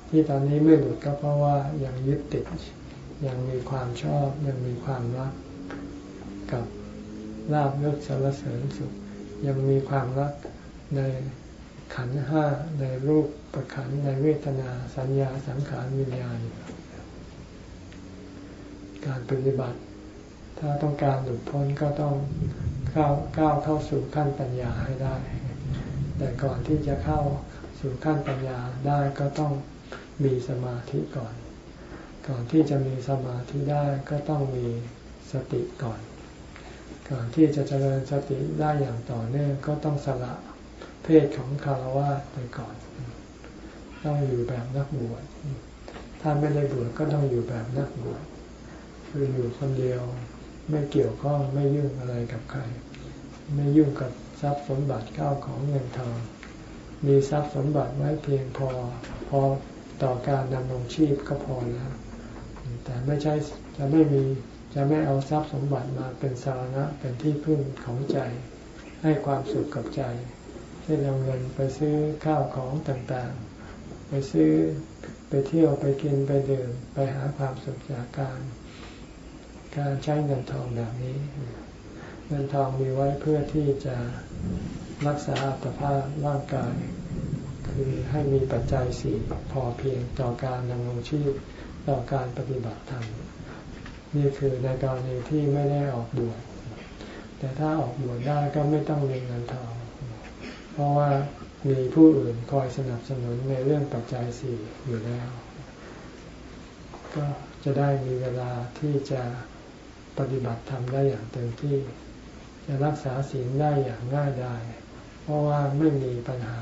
ที่ตอนนี้ไม่หลุดก็เพราะว่ายังยึดติด ยังมีความชอบยังมีความรักกับ ลาบยศสารเสริญสุข ยังมีความรักในขันห้าในรูปประขันในเวทนาสัญญาสังขารวิญญาณการปฏิบัติ ถ้าต้องการหลุดพ้นก็ต้องก้าวก้าวเข้าสู่ขั้นปัญญาให้ได้ แต่ก่อนที่จะเข้าสู่ขั้นปัญญาได้ก็ต้องมีสมาธิก่อน ก่อนที่จะมีสมาธิได้ก็ต้องมีสติก่อน ก่อนที่จะเจริญสติได้อย่างต่อเนื่องก็ต้องสละเพศของคารวะไปก่อน ต้องอยู่แบบนักบวชถ้าไม่ได้บวชก็ต้องอยู่แบบนักบวชคืออยู่คนเดียวไม่เกี่ยวข้องไม่ยุ่งอะไรกับใคร ไม่ยุ่งกับทรัพย์สมบัติเก้าของเงินทองมีทรัพย์สมบัติไว้เพียงพอพอต่อการดำรงชีพก็พอแล้วแต่ไม่ใช่จะไม่มี จะไม่เอาทรัพย์สมบัติมาเป็นสาระเป็นที่พึ่งของใจ ให้ความสุขกับใจเช่นเอาเงินไปซื้อข้าวของต่างๆ ไปซื้อไปเที่ยวไปกินไปดื่มไปหาความสุขจากการการใช้เงินทองแบบนี้ เงินทองมีไว้เพื่อที่จะรักษาอัตภาพร่างกาย คือให้มีปัจจัยสี่พอเพียงต่อการดำรงชีพต่อการปฏิบัติธรรม นี่คือในกรณีที่ไม่ได้ออกบวชแต่ถ้าออกบวชได้ก็ไม่ต้องมีเงินทอง เพราะว่ามีผู้อื่นคอยสนับสนุนในเรื่องปัจจัยสี่อยู่แล้ว ก็จะได้มีเวลาที่จะปฏิบัติธรรมได้อย่างเต็มที่ จะรักษาศีลได้อย่างง่ายดายเพราะว่าไม่มีปัญหา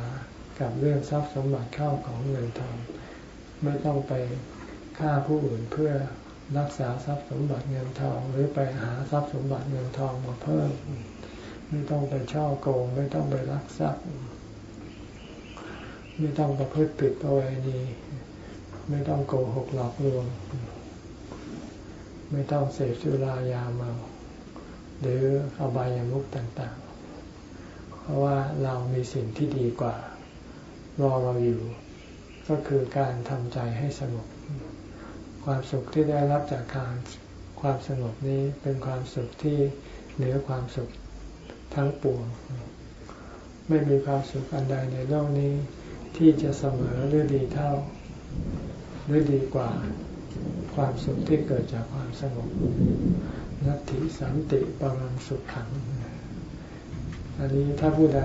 กับเรื่องทรัพย์สมบัติเข้าของเงินทอง ไม่ต้องไปฆ่าผู้อื่นเพื่อ รักษาทรัพย์สมบัติเงินทอง หรือไปหาทรัพย์สมบัติเงินทองมาเพิ่ม ไม่ต้องไปช่อโกง ไม่ต้องไปรักทรัพย์ ไม่ต้องประพฤติผิดประเวณีไม่ต้องโกหกหลอกลวง ไม่ต้องเสพสุรายาเมา หรืออบายามุขต่างๆ เพราะว่าเรามีสิ่งที่ดีกว่า รอเราอยู่ ก็คือการทำใจให้สงบ ความสุขที่ได้รับจากการความสงบนี้เป็นความสุขที่เหนือความสุขทั้งปวง ไม่มีความสุขอันใดในโลกนี้ ที่จะเสมอหรือดีเท่า หรือดีกว่าความสุขที่เกิดจากความสงบนัตถิสันติปรังสุขขัง อันนี้ถ้าผู้ใด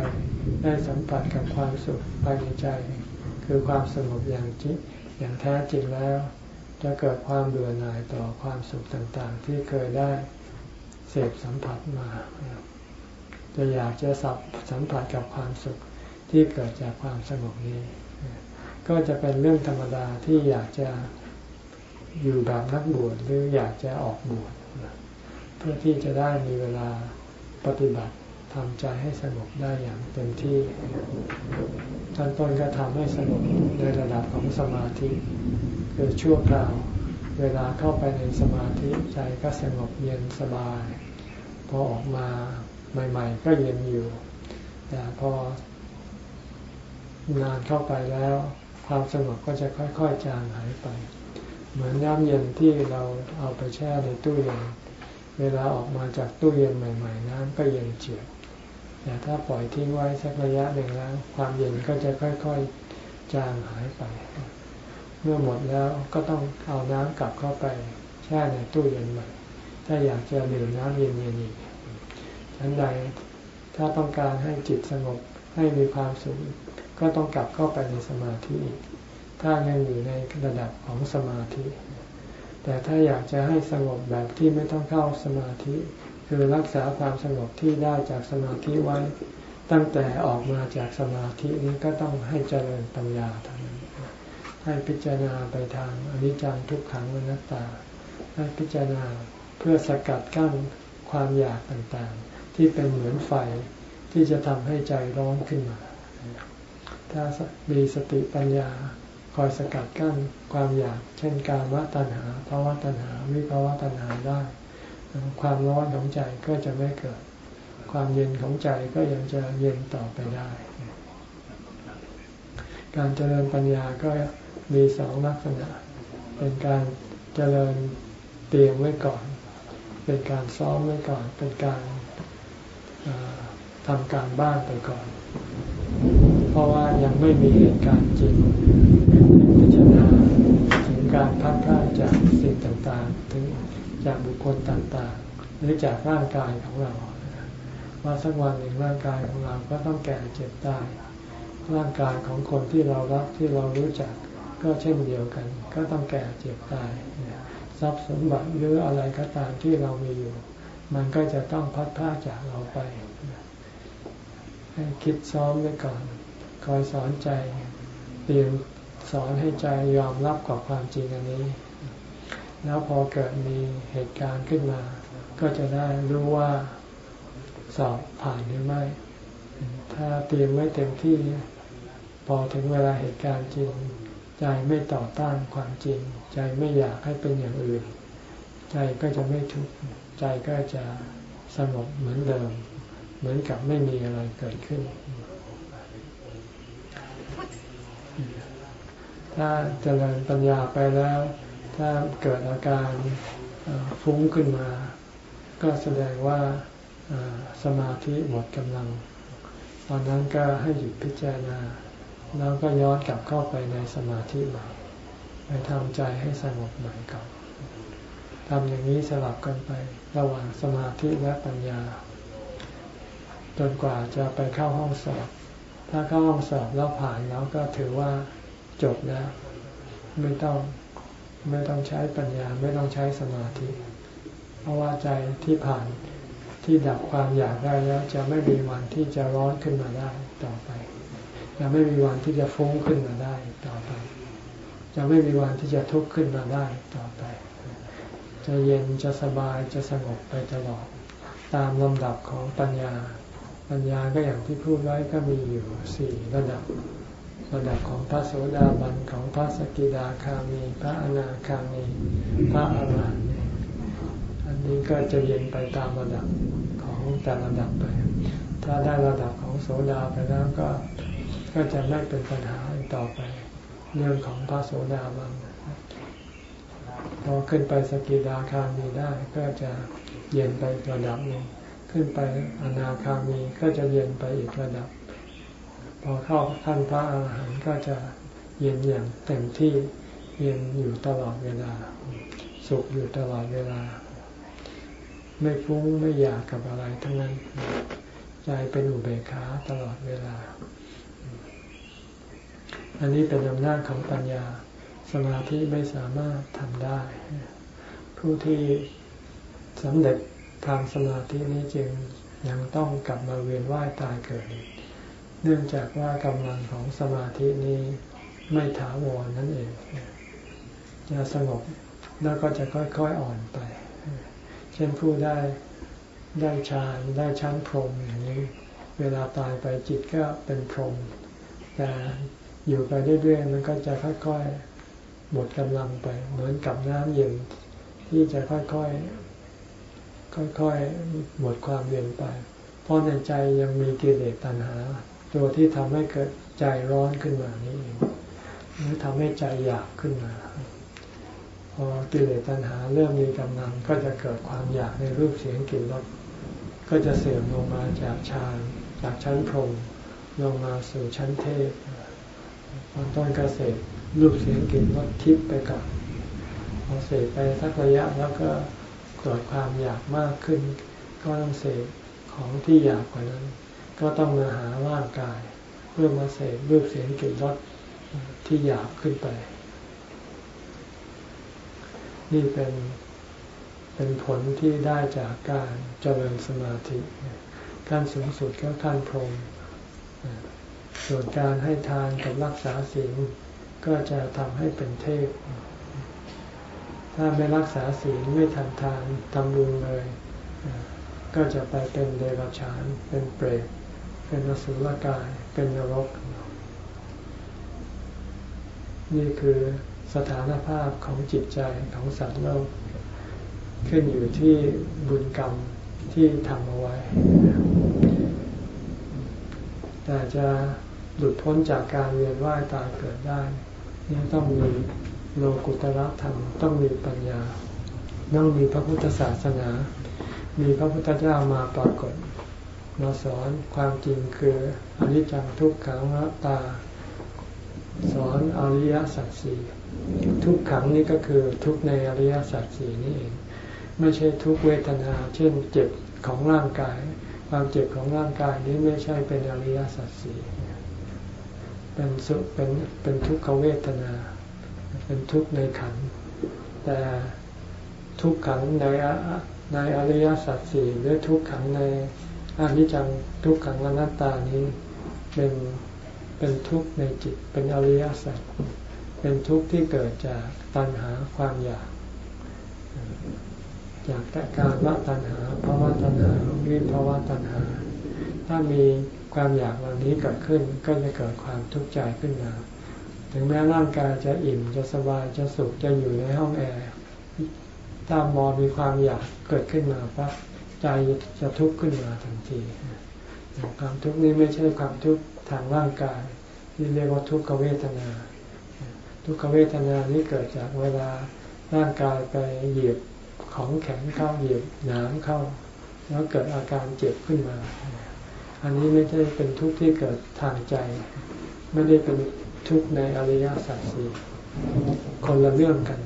ได้สัมผัสกับความสุขภายในใจ คือความสงบอย่างจิตอย่างแท้จริงแล้ว จะเกิดความเบื่อหน่ายต่อความสุขต่างๆ ที่เคยได้เสพสัมผัสมา จะอยากจะสับสัมผัสกับความสุขที่เกิดจากความสงบนี้ ก็จะเป็นเรื่องธรรมดาที่อยากจะอยู่แบบนักบวชหรืออยากจะออกบวชเพื่อที่จะได้มีเวลาปฏิบัติ ทำใจให้สงบได้อย่างเต็มที่ขั้นต้นก็ทำให้สงบในระดับของสมาธิ คือชั่วคราว เวลาเข้าไปในสมาธิใจก็สงบเย็นสบาย พอออกมาใหม่ ๆ ก็เย็นอยู่ แต่พอนานเข้าไปแล้ว ความสงบก็จะค่อย ๆ จางหายไป เหมือนน้ำเย็นที่เราเอาไปแช่ในตู้เย็นเวลาออกมาจากตู้เย็นใหม่ ๆ น้ำก็เย็นเฉียบ แต่ถ้าปล่อยทิ้งไว้สักระยะหนึ่งแล้ว ความเย็นก็จะค่อยๆจางหายไป เมื่อหมดแล้วก็ต้องเอาน้ำกลับเข้าไปแช่ในตู้เย็นใหม่ ถ้าอยากจะดื่มน้ำเย็นๆอีกฉันใดถ้าต้องการให้จิตสงบให้มีความสุขก็ต้องกลับเข้าไปในสมาธิถ้ายังอยู่ในระดับของสมาธิ แต่ถ้าอยากจะให้สงบแบบที่ไม่ต้องเข้าสมาธิ คือรักษาความสงบที่ได้จากสมาธิไว้ ตั้งแต่ออกมาจากสมาธินี้ก็ต้องให้เจริญปัญญาทางนั้นให้พิจารณาไปทางอนิจจังทุกขังอนัตตาให้พิจารณาเพื่อสกัดกั้นความอยากต่างๆ ที่เป็นเหมือนไฟที่จะทำให้ใจร้อนขึ้นมา ถ้ามีสติปัญญาคอยสกัดกั้นความอยาก เช่นการวตัณหาภาวะตัณหา วิภาวะตัณหาได้ ความร้อนของใจก็จะไม่เกิด ความเย็นของใจก็ยังจะเย็นต่อไปได้ การเจริญปัญญาก็มีสองลักษณะ เป็นการเจริญเตรียมไว้ก่อน เป็นการซ้อมไว้ก่อน เป็นการทำการบ้านไปก่อน เพราะว่ายังไม่มีเหตุการณ์จริงพิจารณาถึงการพัดพลาดจากสิ่งต่างๆ ถึง จากบุคคลต่างๆ หรือจากร่างกายของเรา ว่าสักวันหนึ่งร่างกายของเราก็ต้องแก่เจ็บตายร่างกายของคนที่เรารักที่เรารู้จักก็เช่นเดียวกัน ก็ต้องแก่เจ็บตายทรัพย์สมบัติหรืออะไรก็ตามที่เรามีอยู่ มันก็จะต้องพัดพาจากเราไป ให้คิดซ้อมไว้ก่อน คอยสอนใจเตรียมสอนให้ใจยอมรับกับความจริงอันนี้ แล้วพอเกิดมีเหตุการณ์ขึ้นมา ก็จะได้รู้ว่าสอบผ่านหรือไม่ ถ้าเตรียมไว้เต็มที่ พอถึงเวลาเหตุการณ์จริง ใจไม่ต่อต้านความจริง ใจไม่อยากให้เป็นอย่างอื่น ใจก็จะไม่ทุกข์ใจก็จะสงบเหมือนเดิม เหมือนกับไม่มีอะไรเกิดขึ้น ถ้าเจริญปัญญาไปแล้ว ถ้าเกิดอาการฟุ้งขึ้นมา ก็แสดงว่าสมาธิหมดกำลัง ตอนนั้นก็ให้หยุดพิจารณา แล้วก็ย้อนกลับเข้าไปในสมาธิใหม่ไปทำใจให้สงบใหม่ก่อนทำอย่างนี้สลับกันไประหว่างสมาธิและปัญญา จนกว่าจะไปเข้าห้องสอบ ถ้าเข้าห้องสอบแล้วผ่านแล้วก็ถือว่าจบแล้ว ไม่ต้อง ไม่ต้องใช้ปัญญาไม่ต้องใช้สมาธิ เพราะว่าใจที่ผ่านที่ดับความอยากได้แล้วจะไม่มีวันที่จะร้อนขึ้นมาได้ต่อไป จะไม่มีวันที่จะฟุ้งขึ้นมาได้ต่อไป จะไม่มีวันที่จะทุกข์ขึ้นมาได้ต่อไป จะเย็นจะสบายจะสงบไปตลอด ตามลำดับของปัญญา ปัญญาก็อย่างที่พูดไว้ก็มีอยู่สี่ระดับ ระดับของพระโสดาบันของพระสกิดาคามี พระอนาคามี พระอรหันต์อันนี้ก็จะเย็นไปตามระดับของแต่ระดับไป ถ้าได้ระดับของโสดาไปแล้วก็ก็จะไม่เป็นปัญหาต่อไป เรื่องของพระโสดาบันพอขึ้นไปสกิดาคามีได้ก็จะเย็นไประดับหนึ่งขึ้นไปอนาคามีก็จะเย็นไปอีกระดับ อเข้าขั้นพระอาหารหันต์ก็จะเย็นอย่างเต็มที่เย็นอยู่ตลอดเวลา สุขอยู่ตลอดเวลา ไม่ฟุ้งไม่อยากกับอะไรทั้งนั้น ใจเป็นอุเบกขาตลอดเวลา อันนี้เป็นอำนาจของปัญญา สมาธิไม่สามารถทำได้ ผู้ที่สำเร็จทางสมาธินี้จึงยังต้องกลับมาเวียนว่ายตายเกิดอีก เนื่องจากว่ากำลังของสมาธินี้ไม่ถาวรนั่นเองจะสงบแล้วก็จะค่อยๆอ่อนไป เช่นผู้ได้ได้ฌานได้ชั้นพรหมอย่างนี้ เวลาตายไปจิตก็เป็นพรหมแต่อยู่ไปเรื่อยๆมันก็จะค่อยๆหมดกำลังไป เหมือนกับน้ำเย็นที่จะค่อยๆค่อยๆหมดความเย็นไป เพราะในใจยังมีกิเลสตัณหา ตัวที่ทำให้เกิดใจร้อนขึ้นมานี่เองหรือทำให้ใจอยากขึ้นมา พอกิเลสตัณหาเริ่มมีกำลังก็จะเกิดความอยากในรูปเสียงกลิ่นรสก็จะเสื่อมลงมาจากฌานจากชั้นพรหมลงมาสู่ชั้นเทพตอนต้นก็เสพรูปเสียงกลิ่นรสทิพย์ไปก่อนพอเสพไปสักระยะแล้วก็เกิดความอยากมากขึ้น ก็ต้องเสพของที่อยากกว่านั้น ก็ต้องมาหาร่างกาย เพื่อมาเสพรูปเสียงกลิ่นรสที่อยากขึ้นไป นี่เป็นเป็นผลที่ได้จากการเจริญสมาธิขั้นสูงสุดก็ขั้นพรหมส่วนการให้ทานกับรักษาศีลก็จะทำให้เป็นเทพ ถ้าไม่รักษาศีลไม่ทำทานทำบุญเลย ก็จะไปเป็นเดรัจฉานเป็นเปรต เป็นอสุรกาย เป็นนรก นี่คือสถานภาพของจิตใจของสัตว์โลก ขึ้นอยู่ที่บุญกรรมที่ทำเอาไว้ แต่จะหลุดพ้นจากการเวียนว่ายตายเกิดได้ นี่ต้องมีโลกุตระธรรม ต้องมีปัญญา ต้องมีพระพุทธศาสนา มีพระพุทธเจ้ามาปรากฏ มาสอนความจริงคืออนิจจังทุกขังนัตตา สอนอริยสัจสี่ทุกขังนี่ก็คือทุกในอริยสัจสี่นี่เอง ไม่ใช่ทุกเวทนา เช่นเจ็บของร่างกาย ความเจ็บของร่างกายนี้ไม่ใช่เป็นอริยสัจสี่เป็นสุเป็นเป็นทุกขเวทนา เป็นทุกในขันแต่ทุกขังในในอริยสัจสี่หรือทุกขังใน อนิจจังทุกขังอนัตตานี้เป็นเป็นทุกข์ในจิตเป็นอริยสัจเป็นทุกข์ที่เกิดจากตัณหาความอยากจากแต่การละตัณหาภาวะตัณหาวิภาวะตัณหา ถ้ามีความอยากเหล่านี้เกิดขึ้นก็จะเกิดความทุกข์ใจขึ้นมา ถึงแม้ร่างกายจะอิ่มจะสบายจะสุขจะอยู่ในห้องแอร์ตามอมีความอยากเกิดขึ้นมาปั๊บ ใจจะทุกข์ขึ้นมาทันทีความทุกข์นี้ไม่ใช่ความทุกข์ทางร่างกายที่เรียกว่าทุกขเวทนา ทุกขเวทนานี้เกิดจากเวลาร่างกายไปเหยียบของแข็งเข้าเหยียบหนามเข้า แล้วเกิดอาการเจ็บขึ้นมา อันนี้ไม่ใช่เป็นทุกข์ที่เกิดทางใจ ไม่ได้เป็นทุกข์ในอริยสัจสี่คนละเรื่องกัน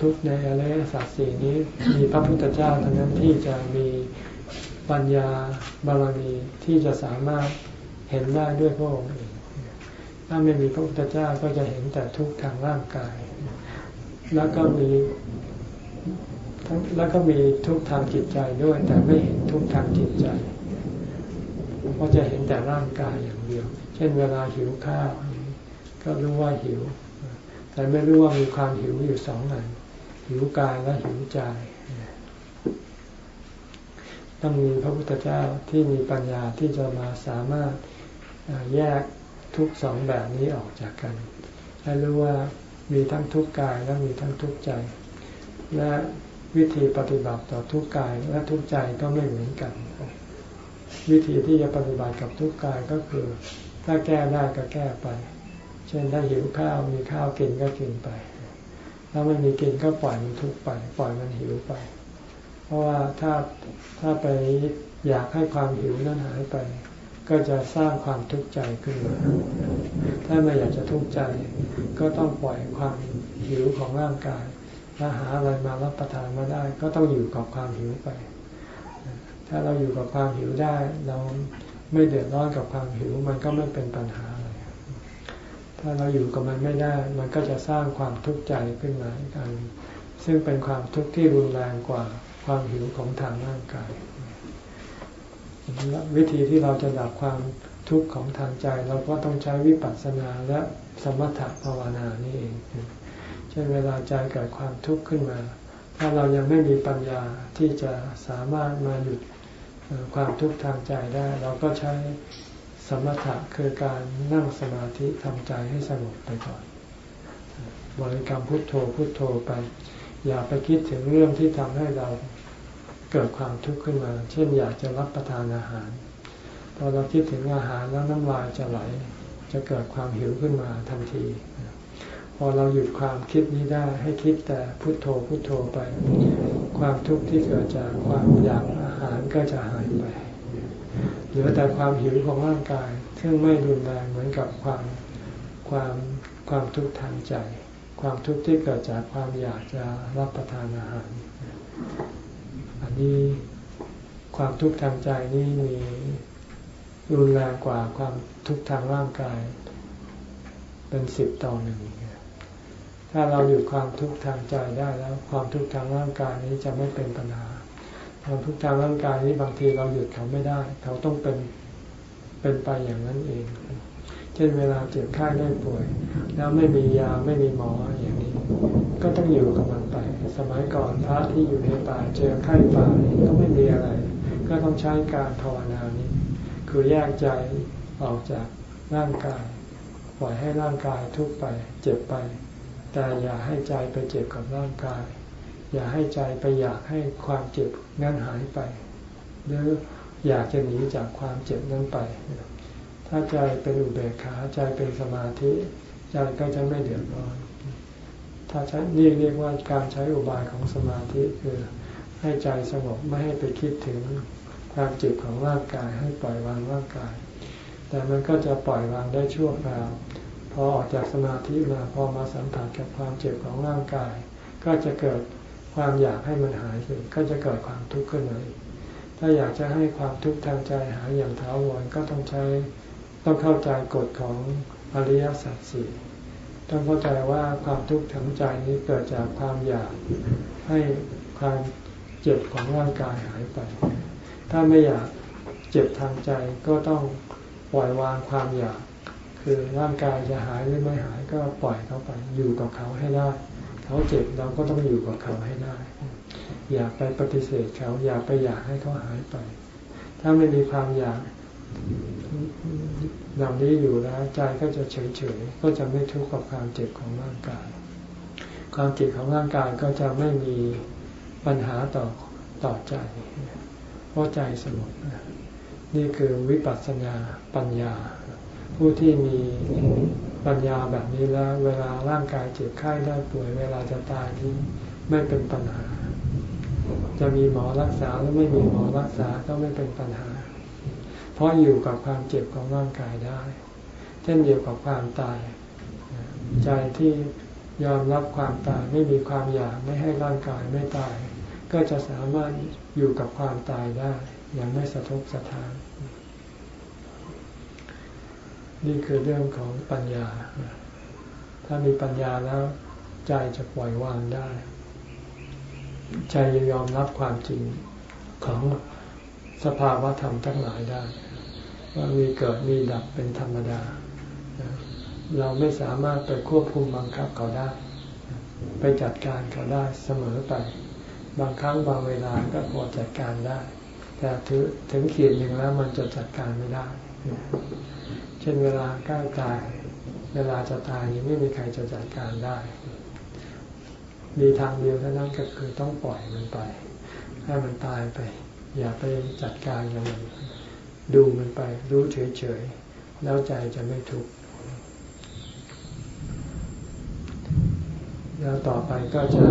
ทุกในอริยสัจสี่นี้ มีพระพุทธเจ้าเท่านั้นที่จะมีปัญญาบารมีที่จะสามารถเห็นได้ด้วยพระองค์เองถ้าไม่มีพระพุทธเจ้าก็จะเห็นแต่ทุกข์ทางร่างกาย แล้วก็มีแล้วก็มีทุกทางจิตใจด้วย แต่ไม่เห็นทุกทางจิตใจเพราะจะเห็นแต่ร่างกายอย่างเดียว เช่นเวลาหิวข้าว ก็รู้ว่าหิว แต่ไม่รู้ว่ามีความหิวอยู่สองอันหิวกายและหิวใจต้องมีพระพุทธเจ้าที่มีปัญญาที่จะมาสามารถแยกทุกสองแบบนี้ออกจากกันให้รู้ว่ามีทั้งทุกกายและมีทั้งทุกใจ และวิธีปฏิบัติต่อทุกกายและทุกใจก็ไม่เหมือนกัน วิธีที่จะปฏิบัติกับทุกกายก็คือ ถ้าแก้ได้ก็แก้ไป เช่นถ้าหิวข้าวมีข้าวกินก็กินไป ถ้าไม่มีกินก็ปล่อยมันทุกข์ไป ปล่อยมันหิวไป เพราะว่าถ้าถ้าไปอยากให้ความหิวนั้นหายไป ก็จะสร้างความทุกข์ใจขึ้นมา ถ้าไม่อยากจะทุกข์ใจ ก็ต้องปล่อยความหิวของร่างกายถ้าหาอะไรมารับประทานมาได้ ก็ต้องอยู่กับความหิวไป ถ้าเราอยู่กับความหิวได้ เราไม่เดือดร้อนกับความหิว มันก็ไม่เป็นปัญหา ถ้าเราอยู่กับมันไม่ได้ มันก็จะสร้างความทุกข์ใจขึ้นมาอีกันซึ่งเป็นความทุกข์ที่รุนแรงกว่าความหิวของทางร่างกาย วิธีที่เราจะดับความทุกข์ของทางใจเราก็ต้องใช้วิปัสสนาและสมถะภาวนานี่เองเช่นเวลาใจเกิดความทุกข์ขึ้นมา ถ้าเรายังไม่มีปัญญาที่จะสามารถมาหยุดความทุกข์ทางใจได้ เราก็ใช้ สมถะคือการนั่งสมาธิทำใจให้สงบไปก่อนบริกรรมพุทโธพุทโธไป อย่าไปคิดถึงเรื่องที่ทำให้เราเกิดความทุกข์ขึ้นมา เช่นอยากจะรับประทานอาหาร พอเราคิดถึงอาหารแล้วน้ำลายจะไหล จะเกิดความหิวขึ้นมาทันที พอเราหยุดความคิดนี้ได้ให้คิดแต่พุทโธพุทโธไป ความทุกข์ที่เกิดจากความอยากอาหารก็จะหายไป หลือแต่ความหิวของร่างกาย ซึ่งไม่รุนแรงเหมือนกับความความความทุกข์ทางใจ ความทุกข์ที่เกิดจากความอยากจะรับประทานอาหาร อันนี้ความทุกข์ทางใจนี่มีรุนแรงกว่าความทุกข์ทางร่างกาย เป็นสิบต่อหนึ่งถ้าเราหยุดความทุกข์ทางใจได้แล้ว ความทุกข์ทางร่างกายนี้จะไม่เป็นปัญหา ความทุกข์ทางร่างกายนี้บางทีเราหยุดเขาไม่ได้ เขาต้องเป็นเป็นไปอย่างนั้นเอง เช่นเวลาเจ็บไข้ได้ป่วย แล้วไม่มียาไม่มีหมออย่างนี้ ก็ต้องอยู่กับมันไป สมัยก่อนพระที่อยู่ในป่าเจอไข้ป่านี้ก็ไม่มีอะไร ก็ต้องใช้การภาวนานี้ คือแยกใจออกจากร่างกาย ปล่อยให้ร่างกายทุกไป เจ็บไป แต่อย่าให้ใจไปเจ็บกับร่างกาย อย่าให้ใจไปอยากให้ความเจ็บนั้นหายไป หรืออยากจะหนีจากความเจ็บนั้นไป ถ้าใจเป็นอุเบกขาใจเป็นสมาธิใจก็จะไม่เดือดร้อน ถ้าใช้นี่เรียกว่าการใช้อุบายของสมาธิคือให้ใจสงบไม่ให้ไปคิดถึงความเจ็บของร่างกายให้ปล่อยวางร่างกาย แต่มันก็จะปล่อยวางได้ชั่วคราวพอออกจากสมาธิมาพอมาสัมผัสกับความเจ็บของร่างกาย ก็จะเกิด ความอยากให้มันหายไปก็จะเกิดความทุกข์ขึ้นมาอีกถ้าอยากจะให้ความทุกข์ทางใจหายอย่างถาวรก็ต้องใช้ต้องเข้าใจกฎของอริยสัจสี่ต้องเข้าใจว่าความทุกข์ทางใจนี้เกิดจากความอยากให้ความเจ็บของร่างกายหายไป ถ้าไม่อยากเจ็บทางใจก็ต้องปล่อยวางความอยาก คือร่างกายจะหายหรือไม่หายก็ปล่อยเขาไปอยู่กับเขาให้ได้ เขาเจ็บเราก็ต้องอยู่กับเขาให้ได้ อย่าไปปฏิเสธเขาอย่าไปอยากให้เขาหายไป ถ้าไม่มีความอยากเหล่านี้อยู่แล้วใจก็จะเฉยๆก็จะไม่ทุกข์กับความเจ็บของร่างกาย ความเจ็บของร่างกายก็จะไม่มีปัญหาต่อต่อใจ เพราะใจสงบนี่คือวิปัสสนาปัญญา ผู้ที่มี ปัญญาแบบนี้แล้วเวลาร่างกายเจ็บไข้ได้ป่วยเวลาจะตายนี้ไม่เป็นปัญหา จะมีหมอรักษาหรือไม่มีหมอรักษาก็ไม่เป็นปัญหา เพราะอยู่กับความเจ็บของร่างกายได้ เช่นเดียวกับความตาย ใจที่ยอมรับความตายไม่มีความอยากไม่ให้ร่างกายไม่ตาย ก็จะสามารถอยู่กับความตายได้อย่างไม่สะทกสะท้าน นี่คือเรื่องของปัญญา ถ้ามีปัญญาแล้วใจจะปล่อยวางได้ ใจจะยอมรับความจริงของสภาวะธรรมทั้งหลายได้ ว่ามีเกิดมีดับเป็นธรรมดา เราไม่สามารถไปควบคุมบังคับเขาได้ ไปจัดการเขาได้เสมอไป บางครั้งบางเวลาก็พอจัดการได้ แต่ถึงถึงขีดหนึ่งแล้วมันจะจัดการไม่ได้ เช่นเวลาใกล้ตาย เวลาจะตายนี้ไม่มีใครจะจัดการได้ มีทางเดียวเท่านั้นก็คือต้องปล่อยมันไป ให้มันตายไป อย่าไปจัดการกับมัน ดูมันไป รู้เฉยๆ แล้วใจจะไม่ทุกข์แล้วต่อไปก็จะ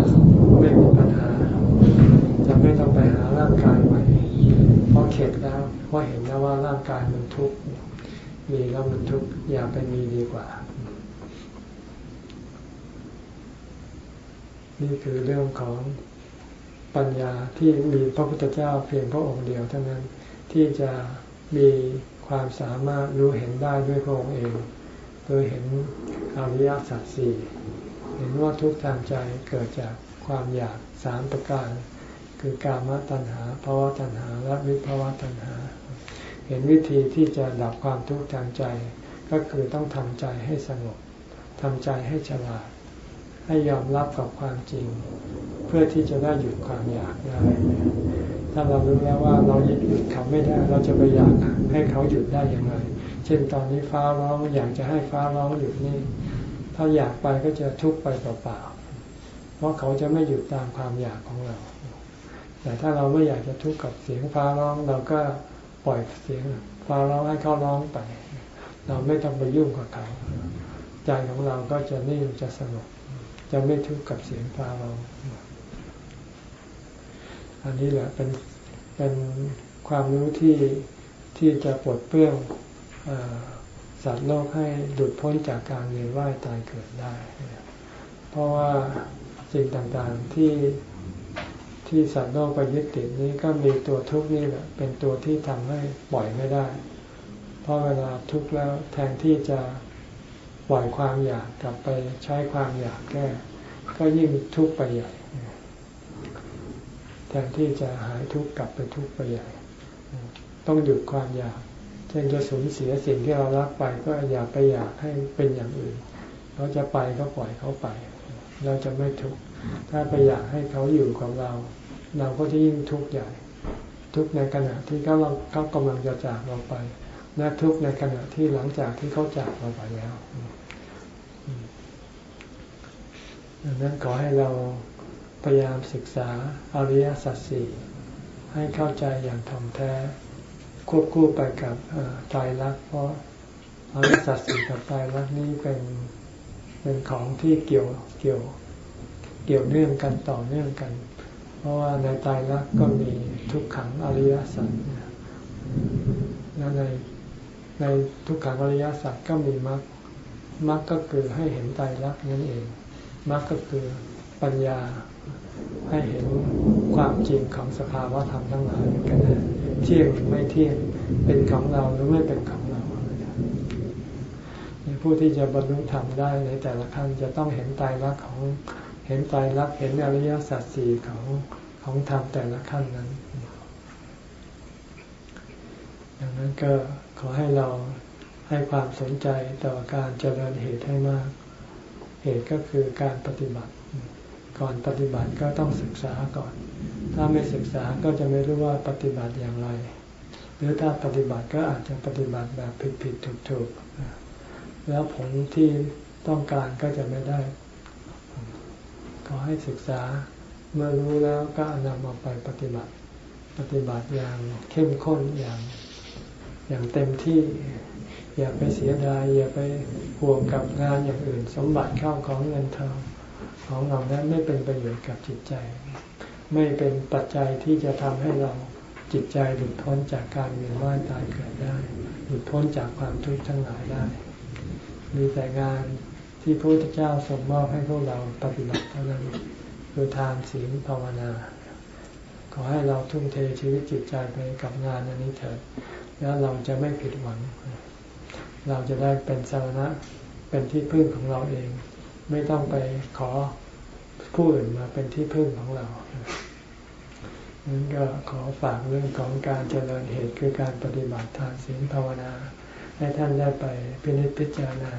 ไม่มีปัญหา จะไม่ต้องไปหาร่างกาย เข็ดแล้วเพราะเห็นแล้วว่าร่างกายมันทุกข์มีแล้วมันทุกข์อย่าไปมีดีกว่า นี่คือเรื่องของปัญญาที่มีพระพุทธเจ้าเพียงพระองค์เดียวเท่านั้นที่จะมีความสามารถรู้เห็นได้ด้วยพระองค์เอง โดยเห็นอริยสัจสี่เห็นว่าทุกทางใจเกิดจากความอยากสามประการ คือกามตัณหาภาวะตัณหาและวิภาวะตัณหา เห็นวิธีที่จะดับความทุกข์ทางใจ ก็คือต้องทำใจให้สงบทำใจให้ฉลาด ให้ยอมรับกับความจริง เพื่อที่จะได้หยุดความอยากได้ ถ้าเรารู้แล้วว่าเราหยุดเขาไม่ได้ เราจะไปอยากให้เขาหยุดได้อย่างไร เช่นตอนนี้ฟ้าร้องอยากจะให้ฟ้าร้องหยุดนี่ ถ้าอยากไปก็จะทุกข์ไปเปล่าๆเพราะเขาจะไม่หยุดตามความอยากของเรา แต่ถ้าเราไม่อยากจะทุกข์กับเสียงฟ้าร้อง เราก็ปล่อยเสียงฟ้าร้องให้เขาร้องไป เราไม่ต้องไปยุ่งกับเขาใจของเราก็จะนิ่งจะสงบจะไม่ทุกข์กับเสียงฟ้าร้องอันนี้แหละเป็นเป็นความรู้ที่ที่จะปลดเปลื้องสัตว์โลกให้หลุดพ้นจากการเวียนว่ายตายเกิดได้ เพราะว่าสิ่งต่างๆที่ ที่สัตว์โลกไปยึดติดนี้ก็มีตัวทุกข์นี่แหละเป็นตัวที่ทำให้ปล่อยไม่ได้ เพราะเวลาทุกข์แล้วแทนที่จะปล่อยความอยากกลับไปใช้ความอยากแก้ก็ยิ่งทุกข์ไปใหญ่แทนที่จะหายทุกข์กลับไปทุกข์ไปใหญ่ ต้องหยุดความอยากเช่นจะสูญเสียสิ่งที่เรารักไปก็อย่าไปอยากให้เป็นอย่างอื่นเขาจะไปก็ปล่อยเขาไป เราจะไม่ทุกข์ถ้าไปอยากให้เขาอยู่กับเรา เราก็จะยิ่งทุกข์ใหญ่ ทุกข์ในขณะที่เขาเขากำลังจะจากเราไปและทุกข์ในขณะที่หลังจากที่เขาจากเราไปแล้วดังนั้นขอให้เราพยายามศึกษาอริยสัจสี่ให้เข้าใจอย่างถ่องแท้ ควบคู่ไปกับตายรักเพราะอริยสัจสี่กับตายรักนี้เป็นเป็นของที่เกี่ยวเกี่ยว เกี่ยวเนื่องกันต่อเนื่องกัน เพราะว่าในตายรักก็มีทุกขังอริยสัจและในในทุกขังอริยสัจก็มีมรรคมรรคก็คือให้เห็นตายรักนั่นเองมรรคก็คือปัญญาให้เห็นความจริงของสภาวะธรรมทั้งหลายกันนะเที่ยงหรือไม่เที่ยงเป็นของเราหรือไม่เป็นของเราผู้ที่จะบรรลุธรรมได้ในแต่ละขั้นจะต้องเห็นตายรักของ เห็นตายรักเห็นอริยสัจสี่ของของธรรมแต่ละขั้นนั้น ดังนั้นก็ขอให้เราให้ความสนใจต่อการเจริญเหตุให้มาก เหตุก็คือการปฏิบัติ ก่อนปฏิบัติก็ต้องศึกษาก่อน ถ้าไม่ศึกษาก็จะไม่รู้ว่าปฏิบัติอย่างไร หรือถ้าปฏิบัติก็อาจจะปฏิบัติแบบผิดผิดถูกถูกแล้วผลที่ต้องการก็จะไม่ได้ ขอให้ศึกษาเมื่อรู้แล้วก็นำเอาไปปฏิบัติ ปฏิบัติอย่างเข้มข้นอย่างอย่างเต็มที่ อย่าไปเสียดายอย่าไปห่วงกับงานอย่างอื่น สมบัติเข้าของเงินทองของเรานั้นไม่เป็นประโยชน์กับจิตใจ ไม่เป็นปัจจัยที่จะทำให้เราจิตใจหลุดพ้นจากการเวียนว่ายตายเกิดได้ หลุดพ้นจากความทุกข์ทั้งหลายได้ มีแต่งาน ที่พระพุทธเจ้าส่งมอบให้พวกเราปฏิบัติเท่านั้นคือทานศีลภาวนา ขอให้เราทุ่มเทชีวิตจิตใจไปกับงานอันนี้เถิดแล้วเราจะไม่ผิดหวัง เราจะได้เป็นสาระเป็นที่พึ่งของเราเอง ไม่ต้องไปขอผู้อื่นมาเป็นที่พึ่งของเรานั้นก็ขอฝากเรื่องของการเจริญเหตุคือการปฏิบัติทานศีลภาวนา ให้ท่านได้ไปพินิจพิจารณา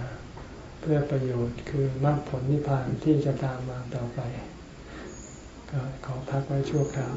เพื่อประโยชน์คือมรรคผลนิพพานที่จะตามมาต่อไป ก็ขอพักไว้ชั่วคราว